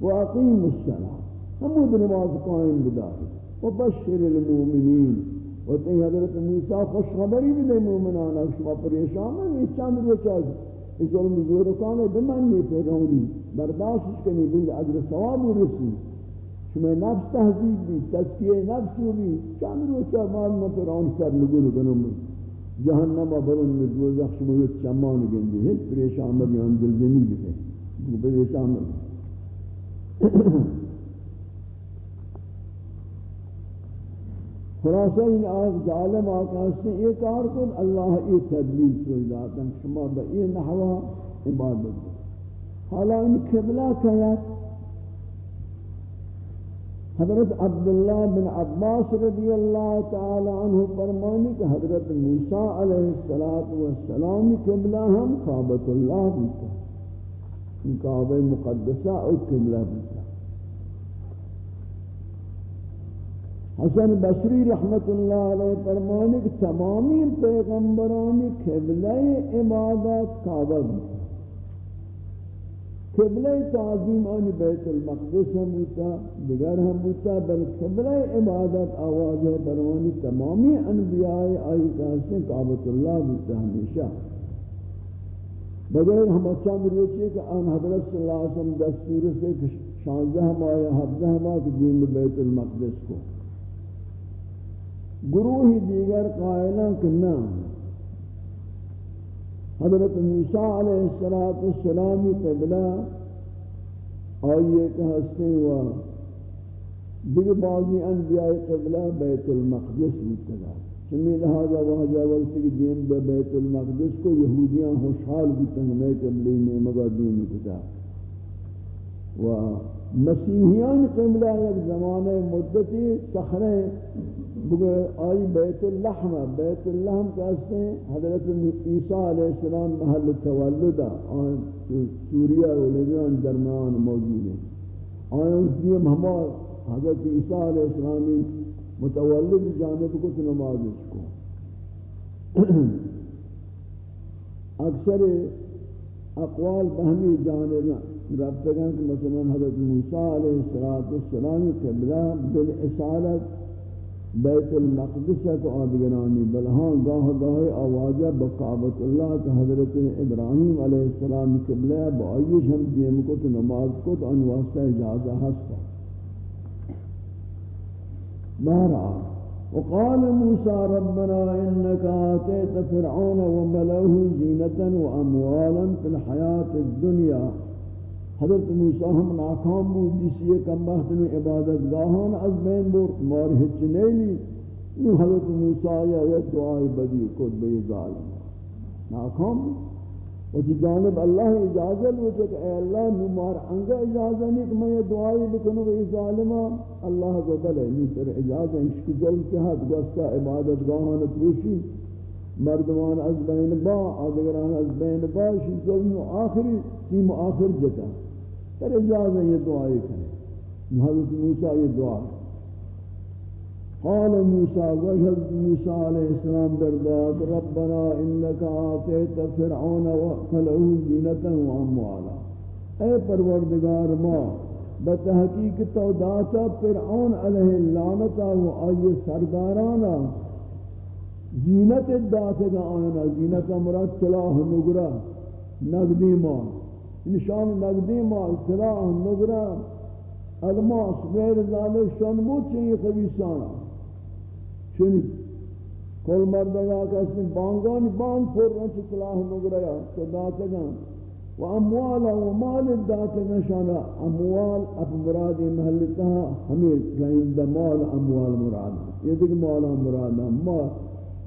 واقیم السلام ہمود نماز قائم بداری وبشر المؤمنین. و تی حضرت موسیٰ خوش خبری بھی دے مومنانا شما پریشان ہے یہ چند روچہ ظلم زورکانے بمنی پیغونی برداشت کنی، بند عجر ثواب رسی شما نفس تهذیب بی تزکیه نفس بی چند روز چرمان ما پر آن سر نگول کنم جهنم برون مزوزخ شما یه چمان گندی هیچ پریشان مبی هم دل زمین بیته گو پریشان مبی خلاصہ ان آگ ظالم آقا سے ایک کار کن اللہ ای تدبیر سوئی داتا شما با ای نحوہ عبادت حالا ان قبلہ کہیت حضرت عبداللہ بن عباس رضی اللہ تعالی عنہ فرمانی کہ حضرت موسیٰ علیہ السلام قبلہ ہم قابط اللہ بیتا کعبہ مقدسہ اور قبلہ بیتا حسن بصری رحمت اللہ علیہ فرمانی کہ تمامی پیغمبرانی قبلہ عبادت کعبہ بیتا قبلہ تعظیم آنی بیت المقدس ہم ہوتا دیگر ہم ہوتا بل قبلہ عبادت آواز ہے بروانی تمامی انبیاء آئی کہتے کعبت اللہ ہوتا ہمیشہ۔ بغیر ہم اچھا مروچی کہ آن حضرت صلی اللہ علیہ وسلم دستور سے شانزہ ہمارے حفظہ ہم ہمارے دین بیت المقدس کو۔ گروہ دیگر قائلہ کہ نام حضرت موسیٰ علیہ السلام قبلہ آئیے کہ ہستے ہوا دیگر بعضی انبیاء قبلہ بیت المقدس متلا چمی لہذا وہاں جاول سے دین بے بیت المقدس کو یہودیاں خوشحال بھی تنگمے قبلی میں مگا دین کتا و مسیحیان قبلہ ایک زمانے مدتی سخرے بگے آئی بیت اللحم بیت اللحم کہتے ہیں حضرت عیسیٰ علیہ السلام محل تولدہ آن سوریہ و لبنان درمیان موجود ہیں۔ آن اس دیم ہما حضرت عیسیٰ علیہ السلامی متولد جانب کو نماز اس کو۔ اکثر اقوال بہمی جانب ربطگان کہ مثلا حضرت موسیٰ علیہ السلام قبلہ بالعصالت بیت المقدس کو آدگرانی بلہاں گاہ گاہ آوازہ بقابت اللہ کہ حضرت ابراہیم علیہ السلام قبلہ بآئیش ہم دیم کو تو نماز کو تو انواسطہ اجازہ ہستا۔ بہرحال، وقال موسى ربنا إنك آتيت فرعون وملأه زينة وأموالا في الحياة الدنيا حضرت موسیٰ ہم ناکام بود جسی ایک امبہت میں عبادت گاہان از بین بور مار ہچ نیلی. نو حضرت موسیٰ یا یک دعائی بدی کد بے ظالم. ناکام و جی جانب اللہ اجازت ہوتا کہ اے اللہ نو مار انگا اجازت نہیں کہ میں یہ دعائی بکنو بے ظالمہ اللہ کو بلے نو تر اجازت انشک ظلم کے حد گوستا عبادت گاہان پروشی مردمان از بین با، آدگران از بین با، شی ظلم آخری، سیم آخر جتا. پھر اجازت یہ دعائیں کریں۔ حضرت موسیٰ یہ دعا قال موسیٰ وجد موسیٰ علیہ السلام درداد ربنا انکا آتیت فرعون وقلعو زینتا و اے پروردگار، ما بتحقیق تو داتا فرعون علیہ اللعنتا و آئی سردارانا، زینت داتا گا آئینا زینتا مراد صلاح نگرہ نقدی ماں نشان نقدی ما اطلاع نگرہ الماس، غیر ذالک، شان موچے یہ خبیصانا چنی کل مردگا کسی بانگانی بانگ پور رنچ اطلاع نگرہ تو داتگان و اموالا و مال داتگان شانا اموال اپ مرادی محلتا ہمیں رہندہ مال اموال مراد. یہ دیکھ مالا مراد، مال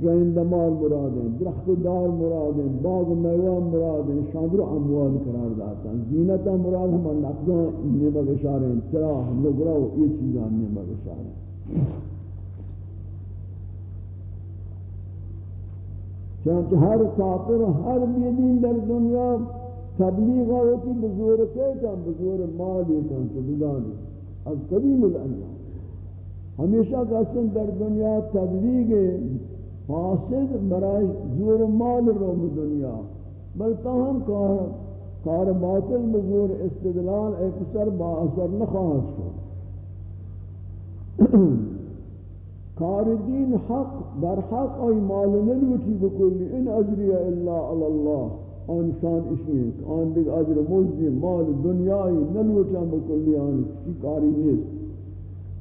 جائند مال مراد ہیں درخت دار مراد ہیں باغ میوہ مراد ہیں شادر اموال قرار داتا ہیں زینت مراد ہم نقداں نعمہ گشار ہیں تراہ نگرہ یہ چیزاں نعمہ گشار ہیں چنانچہ ہر کافر ہر بیدین در دنیا تبلیغ ہوتی بزور کے کام بزور مالی کام تو بدانی از قدیم الانجام ہمیشہ کہتے ہیں در دنیا تبلیغ فاسد برای زور مال رو دنیا. بلکہ ہم کار کار باطل بزور استدلال اکثر با اثر نخواہد شو کار دین حق، در حق آئی مال نلوٹی بکلی. ان اجری الا علی اللہ آن شان اشیئے آن دیکھ اجر مزدی، مال دنیای نلوٹا بکلی. آن کسی کاری نیست.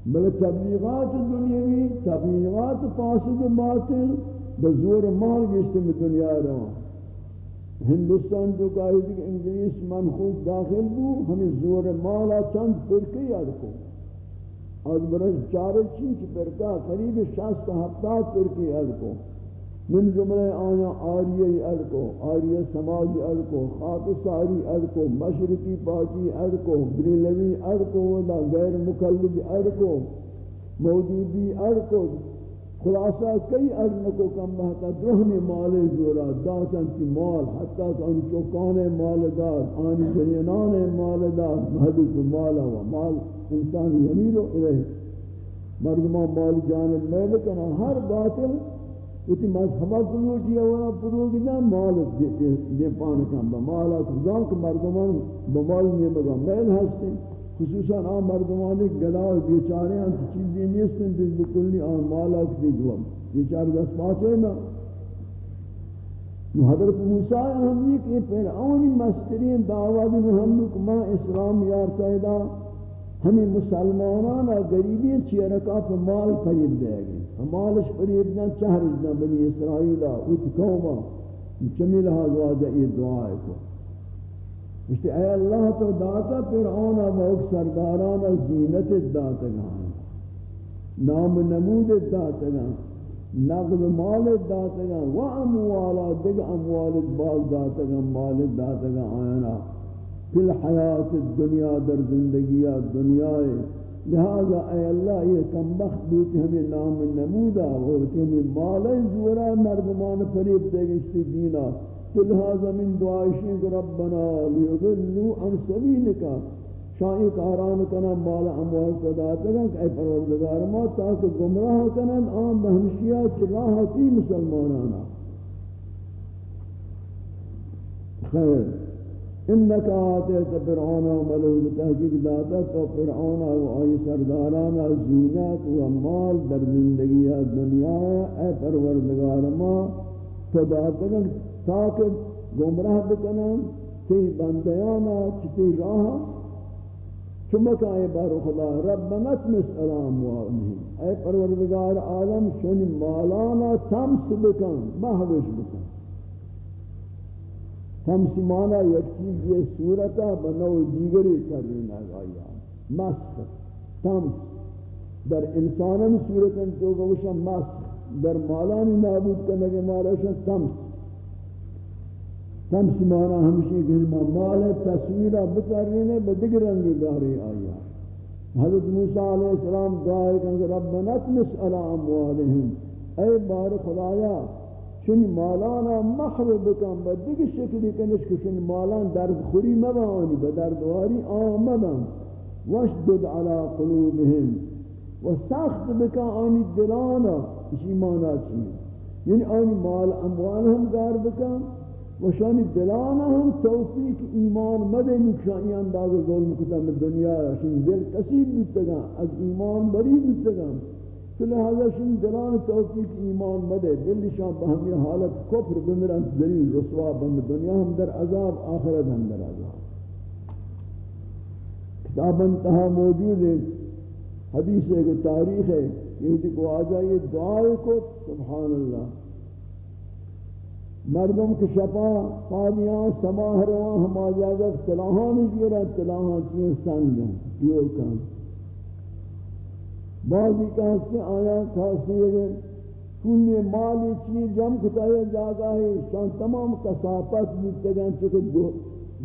بل تبلیغات دنیاوی، تبلیغات فاسد باطل بزور مال گشتے میں دنیا رہا ہندوستان جو کہا کہ انگلیس منخوص داخل بو، ہمیں زور مالا چند پرکی یاد کو. از برس چار چیچ پرکا قریب شاست ہفتہ پرکی یاد کو. من جملے آیا آریہ ارکو آریہ سماجی ارکو خاک ساری ارکو مشرقی پاکی ارکو گریلوی ارکو ودا غیر مکلب ارکو موجودی ارکو خلاصہ کئی ارنکو کم بہتا درہن مال زورا داتن کی مال، حتی کہ ان چوکان مال دار آن جنینان مال دار، محدود مالا و مال انسان یمیلو الہ مردمان مال جانب میلکنا ہر باطل وتی مذہبہ کلوٹی ہے پروگ نہ مال دے پان کم مال خدام کے مردمان بمال نہیں مگا میل ہستے۔ خصوصا آن مردمان گلا و بیچارے ہیں چیزیں نیستن دل بکلی آن مالا کتی دوام بیچار دست پاچے نا۔ حضرت موسیٰ ہم یہ کہ پھر آنی مسترین دعوات میں ہم لوگ ماں اسلام یار چاہدہ ہمیں مسلمانان غریبی چیرکا پر مال فریب دے گئے۔ مالش فریب نہ چہرج نہ بنی اسرائیلہ ات قوما چمی لحاظ واجہ یہ دعا ہے کو مشتی اے اللہ تو داتا فرعون موک سرداران زینت داتا گا نام نمود داتا گا نقد مال داتا گا و اموالا دگ اموال باز داتا گا مال داتا گا آینا فی الحیات الدنیا در زندگی دنیا لہذا اے اللہ یہ کم بخت بیتی ہمیں نام نمودا ہوتی ہمیں مال زورا مردمان فریب دے گشتی دینا تو لہذا من دعائشیں کہ ربنا لیضلو عن سبیلکا شاہی کاران کنا مال اموال قدا تگا کہ اے پروردگار ما تاکہ گمراہ کنا آم بہمشیہ چراہتی مسلمانانا خیر انك آتيت فرعون وملوك تحقیق داتا تو فرعون و آئی سرداران زینت و مال در زندگی دنیا اے پروردگار ما تو داتا تاکہ گمراہ بکنن تی بندیانا چتی راہ چمکا اے بار خدا ربنا تمس علام وعنہم اے پروردگار عالم شن مالانا تمس بکن محوش بکن تمسی مانا یک چیز یہ صورتا بنو دیگری کرنے آیا مسخ تمس در انسانم صورتن تو گوشا مسخ در مالانی نابود کرنے کے مارشا تمس تمسی مانا ہمشی کہ مال تصویرہ بکرنے بدگر رنگی گاری آیا حضرت موسیٰ علیہ السلام دعا ہے کہ ربنا تمس علی اموالہم اے بار خدایا چون مالانا مخر بکن با دیگه شکلی کنش که چون مالان درد خوری مبانی با دردواری آمدن. وشدد علا قلوبهم و سخت بکن آنی دلانا اسی مانا چیه؟ یعنی آنی مال اموال هم گار بکن و شانی دلانا هم توفیق ایمان مده نکشانی انداز ظلم کتن دنیا شن دل قصیب بیتگن از ایمان بری بیتگن تو لہذا شن دلان توفیق ایمان مدے دلشان بہمی حالت کفر بمرن ذلیل رسوا بم دنیا ہم در عذاب، آخرت ہم در عذاب. کتاب انتہا موجود ہے حدیث ہے کہ تاریخ ہے یہ کو آ جائیے دعائے کو سبحان اللہ مردم کے شفا پانیاں سماہ رواں ہم آ جائے گا تلاہاں نہیں گیرا تلاہاں چیئے سنگ ہیں یہ کام بعضی کہتے آیا کہتے ہیں کل مالی چیز جم کتایا جاگا ہے، شان تمام کسافت بیتگان چکے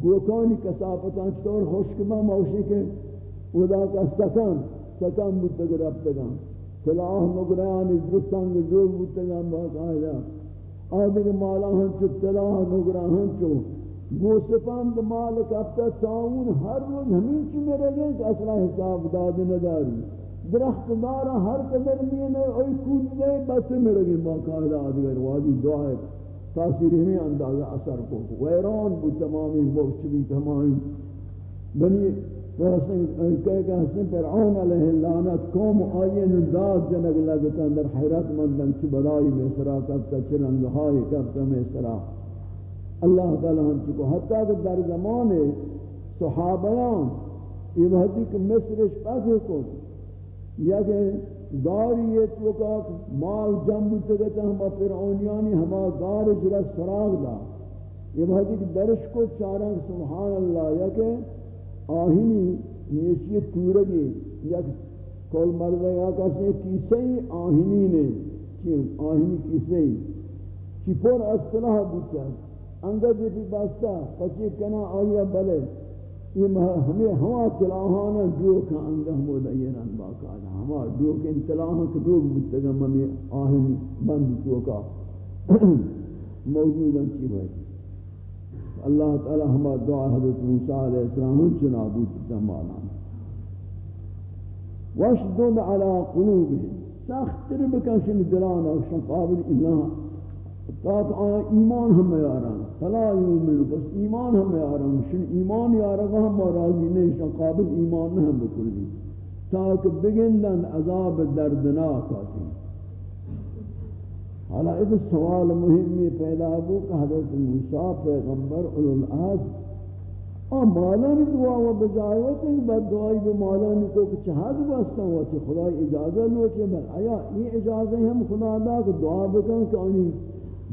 گوکانی کسافتان چطور خوشکمہ موشی کے ادا کا سکن سکن بیتگ ربتگان فلاح نگرانی درستان جوگ بیتگان باقاعدہ آدھے مالا ہن چو تلاح نگران ہن چو. گوسپند مال کبتا تعاون ہر روز ہمیں چی میرے گئے، کہ اصلا حساب داد نداری درخت دارا ہر قدر مینے اوی کود دے بس میں رگی باقاعدہ آدھگر وادی دعا ہے، تاثیر ہمیں اندازہ اثر کو ویران بود تمامی بخش بھی تمامی۔ بنی کہہ کہ حسن فرعون علیہ اللعنت قوم آئین ذات جنگ لگتا در حیرت مندن چی برائی مصرا کبتا چی رنگہائی کبتا مصرا اللہ تعالی ہم چکو۔ حتیٰ کہ در زمان صحابیان، یہ وحدی کہ مصرش پاسے کو یا کہ گاری یہ تو کا مال جنب تگتا ہم فرعونیانی ہما گار جرا سراغ دا۔ یہ بہت ایک درش کو چارنگ سبحان اللہ یا کہ آہینی نیچی تورگی یا کول مردہ یا کسی کیسے آہینی نے چی آہینی کیسے چی پر اصطلاح بوتا۔ انگر دیتی باستا پچی کنا آیا بلے۔ یہ ہمیں ہوا تلاہانا جو کا انگہ مدینان باقاعدہ ہما جو کہ انتلاہاں کے لوگ متگم ہمیں آہن بند جو کا موجودا چی ہوئی اللہ تعالی ہما دعا حضرت موسیٰ علیہ السلام چنا بود تمالا واشدد على قلوبهم سخت تر بکشن دلان اکشن قابل اللہ تاک آن ایمان ہم یاران، فلا یومن بس ایمان ہم یاران، شن ایمان یارگا ہم راضی نہیں شن قابل ایمان نہ ہم بکلی تاک بگندن عذاب دردناک آتی حالا ایک سوال مهمی پیدا ہو کہ حضرت موسیٰ پیغمبر اولوالعاد آ، مالانی دعا و بجایت ان بعد دعائی به مالانی کو کہ چہاد واسطہ ہوا کہ خدا اجازہ لو کہ بل آیا یہ اجازہ ہم خدا دا کہ دعا بکن کہ انہی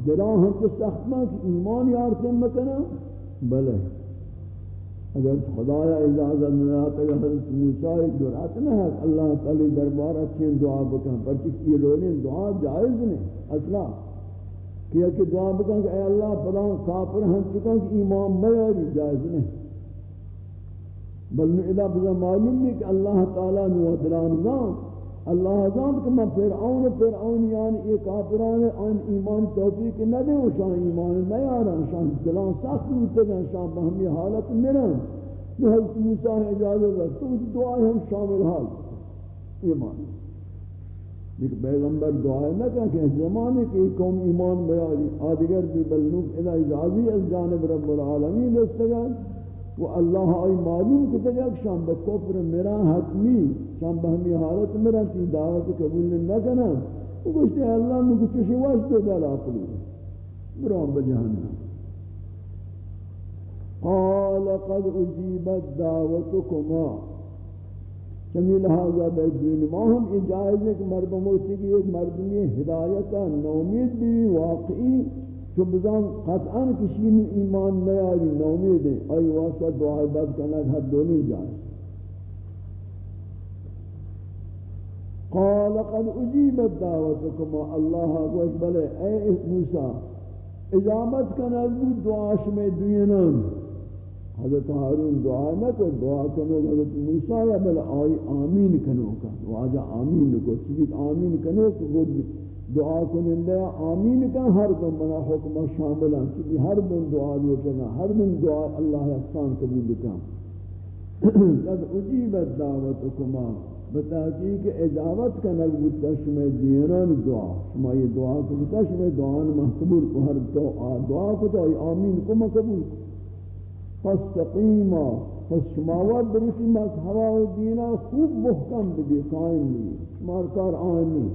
دلان ہم کے سختمہ کہ ایمان یارتیں مکنا، بلے۔ اگر خدا یا اجازہ نہ تو حضرت موسی جرات نہ ہے، اللہ تعالی دربار اچھی دعا بکن پر کہ یہ لونے دعا جائز نہیں اصلا کہ کہ دعا بکن کہ اے اللہ، فلاں کافر ہم چکا کہ ایمان میاری جائز نہیں بل اذا بزا معلوم ہے کہ اللہ تعالی نو دلان زان اللہ زان کہ میں فرعون فرعون یعنی یہ کافران ان ایمان توفیق نہ دے شان ایمان نہ یاران شان دلان سخت ہوتے ہیں شان بہمی حالت میرن جو حضرت موسیٰ نے اجازت ہے تو دعائیں ہم شامل حال. ایمان. لیکن پیغمبر دعائیں نہ کہا کہ زمانے کی قوم ایمان بیاری، آدگر بھی بلنوک الہ اجازی از جانب رب العالمین دستگان و اللہ آئی معلوم کتا یک شام بکفر میرا حتمی شام بہمی حالت میرا تی دعوت قبول نہ کنا۔ وہ گوشتے ہیں اللہ نے کچھ چوشی واشت دو دل آقلو برام بجہنم قال قد اجیبت دعوتکما۔ چمی لہذا بے دین ما ہم اجائز ایک مردم ہوتی کہ ایک مردمی ہدایتا نومید بھی واقعی چون بزن قطعا کسی نے ایمان نیاری نومید ہے آئی واسطہ دعای بد کنک حد دونی جائے قال قد اجیبت دعوتکم، اللہ گوش بلے اے موسیٰ، اجابت کنک بود دعاش میں دوینان. حضرت حارون دعا نہ کو دعا کنو حضرت موسیٰ یا بل آئی آمین کنو کا واجہ آمین کو چیز آمین کنو کو دعا کنندے آمین کا ہر دن بنا حکم شامل ہیں کہ ہر دن دعا لوٹنا ہر دن دعا اللہ احسان قبول کا قد اجیبت دعوتکما بتحقیق اجابت کا نقب تشم دینان دعا، شما یہ دعا کو تشم دعان محقبول کو، ہر دعا کو تو آمین کو مقبول فاستقیما پس شماوات بریسی مذہبہ و دینہ خوب محکم بھی قائم بھی شمارکار آئینی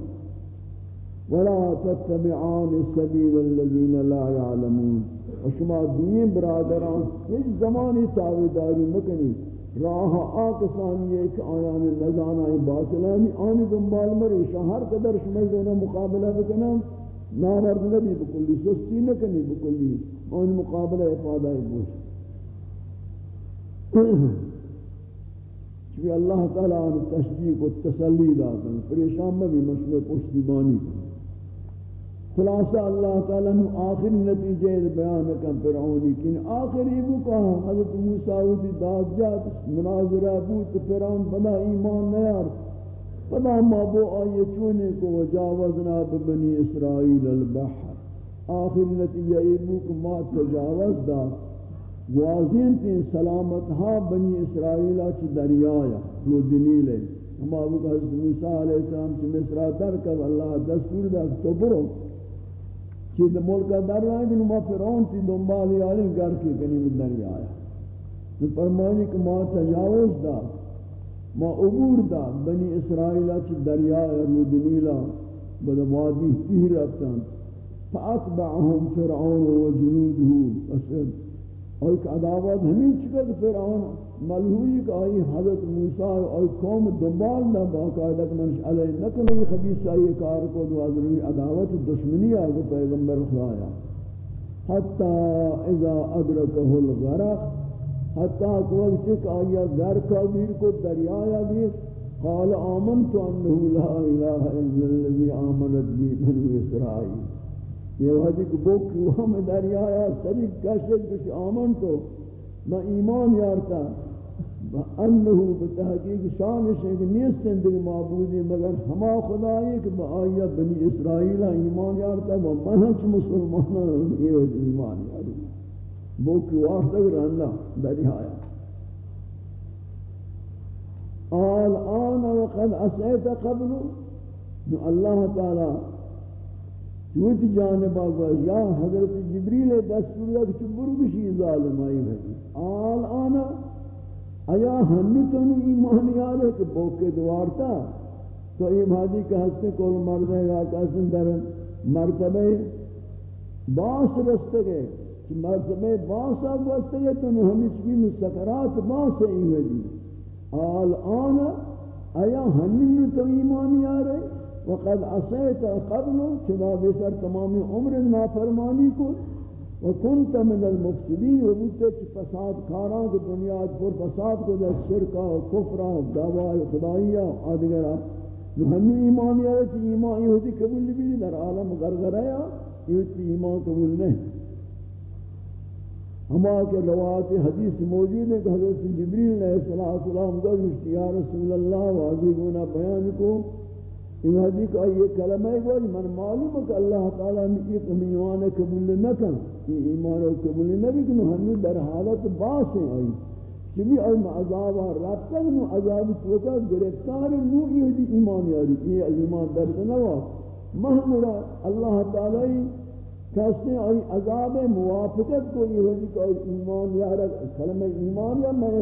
ولا تتبعان السبيل الذين لا يعلمون. وشما دین برادران هیچ زمانی تابعداری مکنی. راہ آکسانی ہے کہ آیان نزانائی باطلانی، آنی دنبال مری، شہر قدر شما دونہ مقابلہ بکنا نامرد نبی بکلی، سستی نکنی بکلی. آنی مقابلہ افادہ بوش. چونکہ اللہ تعالیٰ تشجیق و تسلی داتا پریشان میں بھی مشمع پشتی بانی کرنا خلاصہ اللہ تعالیٰ نے آخر نتیجہ بیان کن فرعونی کن. آخری بو کہا، حضرت موسیٰ ہوتی داد جات، مناظرہ بوت فرعون بنا ایمان نیار بنا ما بو آئیے چونے کو وجاوزنا ببنی اسرائیل البحر. آخر نتیجہ یہ بو ما تجاوز دا. واضح تین سلامت ہاں بنی اسرائیل چھ دریایا وہ دنیل ہے ہم آبو کہ حضرت موسیٰ علیہ السلام چھ مصرہ در کب اللہ دستور دا تو برو. چیز ملکہ در رہا ہے کہ ما فرعون تی دنبالی آلی گر کی کنی میں دریا آیا تو فرمانی کہ ما تجاوز دا ما عبور دا بنی اسرائیلہ چی دریا رود نیلا بدا وادی تیر رفتن فاتبعهم فرعون و جنوده اور ایک عداوت ہمیں چکت فرعون ملہوئی کہ آئی حضرت موسیٰ اور قوم دنبال نہ باقاعدہ کہ منش علیہ نکنے یہ کار کو دو حضرت عداوت دشمنی آگو پیغمبر خدایا. حتی اذا ادرکہ الغرق، حتی کہ وقت کہ آئی در کا گیر کو دریایا گیر قال آمنت انہو لا الہ الا الذي آمنت بی بنو اسرائیل. یہ وحدی کہ بوکی وہاں دریایا سری کشت کش آمن تو میں ایمان یارتا. انہو بتحقیق شانش ہے کہ نیستن دیکھ معبودی، مگر ہما خدایی کہ بآیا بنی اسرائیل ایمان یارتا وہ منہچ مسلمان یہ ایمان یارتا بوکی واسطہ رہنا دریایا آل آن وقد اسیت قبلو نو اللہ تعالی چوت جانب آگا یا حضرت جبریل دستور لگ چبر بشی ظالم آئی بھئی آل آنا آیا ہنو تنو ایمان یاد ہے کہ بوکے دوارتا تو یہ مہدی کا حسن کول مرد ہے یا کسن در مرتبہ باس رستگے کہ مرتبہ باس آگ رستگے تو ہمیں چکی مسکرات باس ایمدی جی۔ آل آنا آیا ہنو تو ایمان یاد ہے وقد عصيت قبل چنا بسر تمام عمر نافرمانی کو وكنت من المفسدين وبوت فساد کاران کی دنیا پر فساد کو در شرک و کفر و دعوا خدائیا ادگرا ہم ایمان یا ایمان یہودی قبول بھی در عالم گرگرایا یہ ایمان قبول نہیں۔ ہما کے روایت حدیث موجود ہے کہ حضرت جبریل علیہ السلام کو یا رسول اللہ واضح گنا بیان کو یہ حدیث کا یہ کلمہ ہے کہ من معلوم ہے کہ اللہ تعالی نے یہ ایمان قبول نہ کر یہ ایمان قبول نہ بھی کہ ہم در حالت باس ہیں آئی کہ ای عذاب رب تک نو عذاب تو کا گرفتار نو یہ ایمان یاری یہ ایمان درد نہ ہوا محمد اللہ تعالی کہتے ہیں عذاب موافقت کو یہ ہوئی کہ ایمان یارا کلمہ ایمان یا میں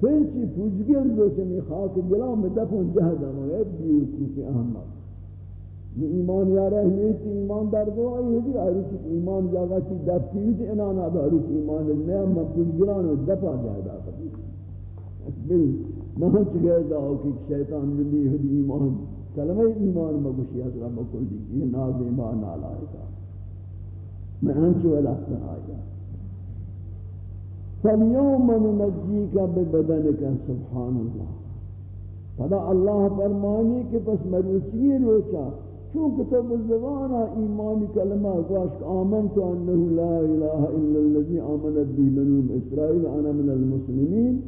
پنچی پوجگر دو چمی خاک گلا میں دفن جہد ہم ہے بیر کوفی احمد یہ ایمان یارا اہمیت ایمان در دو آئی ہوئی آئی چی ایمان جاگا چی دفتی ہوئی انان آدھا آئی چی ایمان نیا میں پوجگران میں دفع جہد آتا بل مہن چگئے داو کہ شیطان ملی ہوئی ایمان کلمہ ایمان مگوشی حضرہ مکل دی یہ ناز ایمان نالا ہے میں ہنچو الاختر آئی فَالْيَوْمَ نُنَجِّيكَ بِبَدَنِكَ سبحان اللہ فدا اللہ فرمانی کہ پس مروچی روچا، چونکہ تو بزبانا ایمانی کلمہ گوشک آمنتو انہو لا الہ الا اللذی آمنت بی بنوم اسرائیل، انا من المسلمین۔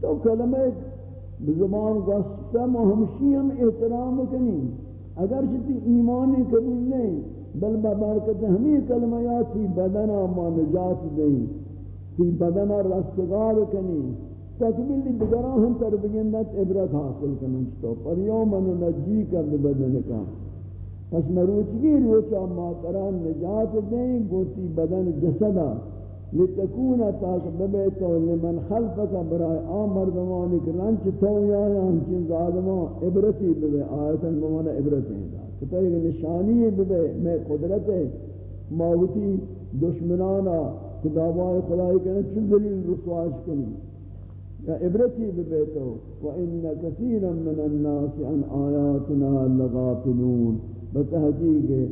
تو کلمہ بزبان گوشتا ہمشی ہم احترام کنی اگر چتی ایمانی قبول نہیں، بل ببرکت ہمیں کلمہ بدنا ما نجات دیں۔ تی بدن رستگار کنی. تکمیل دیگران ہم تر بگندت عبرت حاصل کنن تو پر یوم نجی کر بدن کا پس مروچگی روچا ماتران نجات دیں گوتی بدن جسدا لتکون تاک ببیتو لمن خلفک برای آم مردمانی کہ رنچ تو یا ہمچین ظالمان عبرتی ببے آیتا بمانا عبرتی دا کہ تو ایک نشانی ببے میں قدرت موتی دشمنانا کہ دعوی خدای کرنے چل دلیل رسواش کنی؟ یا عبرتی ببیتو؟ وَإِنَّ كَثِيرًا مِنَ النَّاسِ عَنْ آيَاتِنَا لَغَافِلُونَ. بتحقیق ہے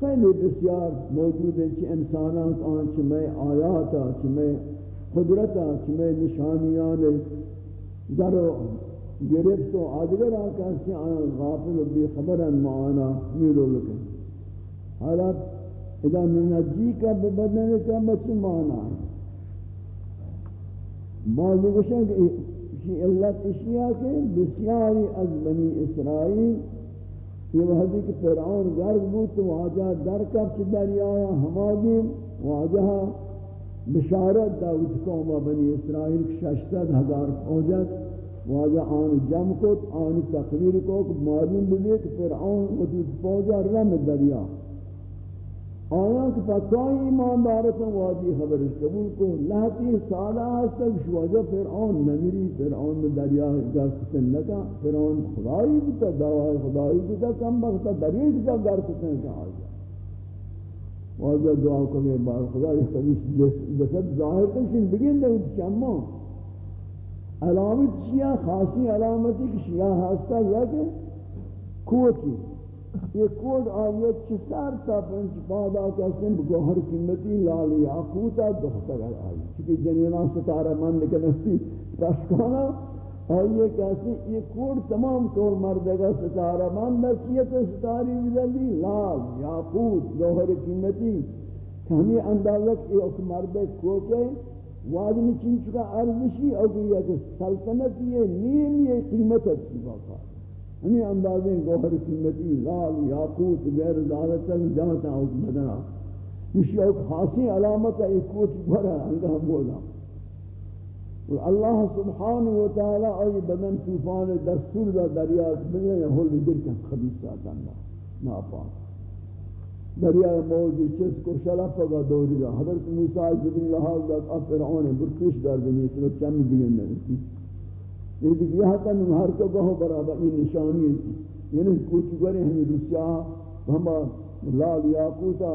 خیلی بسیار موجود ہے چی انسانان آن چمیں آیاتا چمیں قدرتا چمیں نشانیان در گرفت و آدگر آکا سی آن غافل و بی خبرن معانا میرو لکن. حالات اذا ننجی کا ببدن کا مچ مانا بعض گوشن کہ شی علت اشیاء کے بسیاری از بنی اسرائیل یہ وحدی کہ فرعون غرق بود تو واجہ در کب چی دریایا ہمادی واجہ بشارت داود قوم بنی اسرائیل ششتد ہزار فوجت. واجہ آن جم کو آن تقریر کو معلوم بھی کہ فرعون وجود فوجہ رم دریا. آیا کہ فتوائی ایمان دارتا وادی خبرش قبول کو لہتی سالہ ہستا شواجہ فرعون نمیری، فرعون میں دریا گرکتن لکا فرعون خدای بتا دوائی خدای بتا کم بختا دریج کا گرکتن کا آجا واجہ دعا کو میں بار خدای خبیش جسد ظاہر کنشن بگن دے چمہ علامت شیعہ خاصی علامتی کہ شیعہ ہستا یا کہ کوتی یہ کوڈ آیت چھ سار تا پنچ بادا کسن بگوہر قیمتی لالی آقوتا دختر آئی. چکہ جنینا ستارہ مند کنفتی پشکانا آئیے کہتے یہ کوڑ تمام طور مردگا ستارہ مند کیت ستاری وزلی لال، یاقوت، گوہر قیمتی. کہ ہمیں اندازت ایک مرد کوٹے وادنی چین چکا ارزشی اگر یہ سلطنت یہ نیم یہ قیمت اچھی باقا ہمیں اندازیں گوھر قیمتی لال یاقوت، غیر ذالتاً جاتا اوک بدنا اسی اوک خاصی علامت ہے، ایک کوٹ بھرا انگاہ بولا اور اللہ سبحانہ و تعالی ای بدن طوفان دستور دا دریا بنے ہول در کے خبیث اللہ ناپاک دریا موج، چس کو شلف کا دوری دا۔ حضرت موسی جبریل لحاظ دا فرعون برکش دار بنی تو چم بگن نہیں یہ کہ یہ تن کو بہو برابر یہ نشانی ہے یعنی کچھ گرے ہیں روسیا ہم لال یاقوتا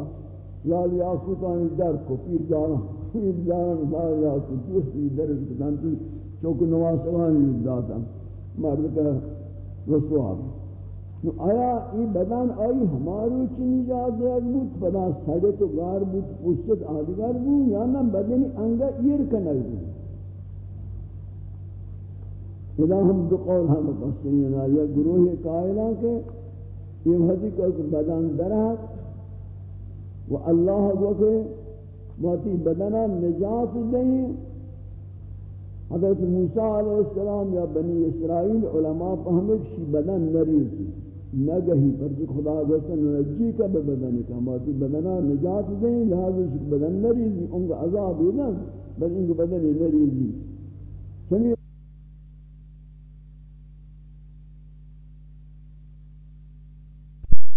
لال یاقوتا در کو پیر جانا۔ جان بار یا تو دوسری درس کدان تو چوک نواز سوان داتا۔ مرد کا رسواب نو آیا ای بدن آئی ہمارو چی نجات دیگ بود پدا سڑے تو گار بود، پوشت آدگر بود، یا نا بدنی انگا ایر کنگ بود۔ اذا ہم دو قول ہم مقصرین یا گروہ قائلہ کے، یہ حدیث بدن درہت و اللہ کو کہ موتی بدنہ نجات دیں۔ حضرت موسیٰ علیہ السلام یا بنی اسرائیل علماء فہمت شی بدن نریزی نگہی پر جو خدا گوشتا نرجی کا ببدن کا۔ موتی بدنہ نجات دیں، لہذا شی بدن نریزی ان کا عذاب دیں بل ان کو بدن نریزی چنی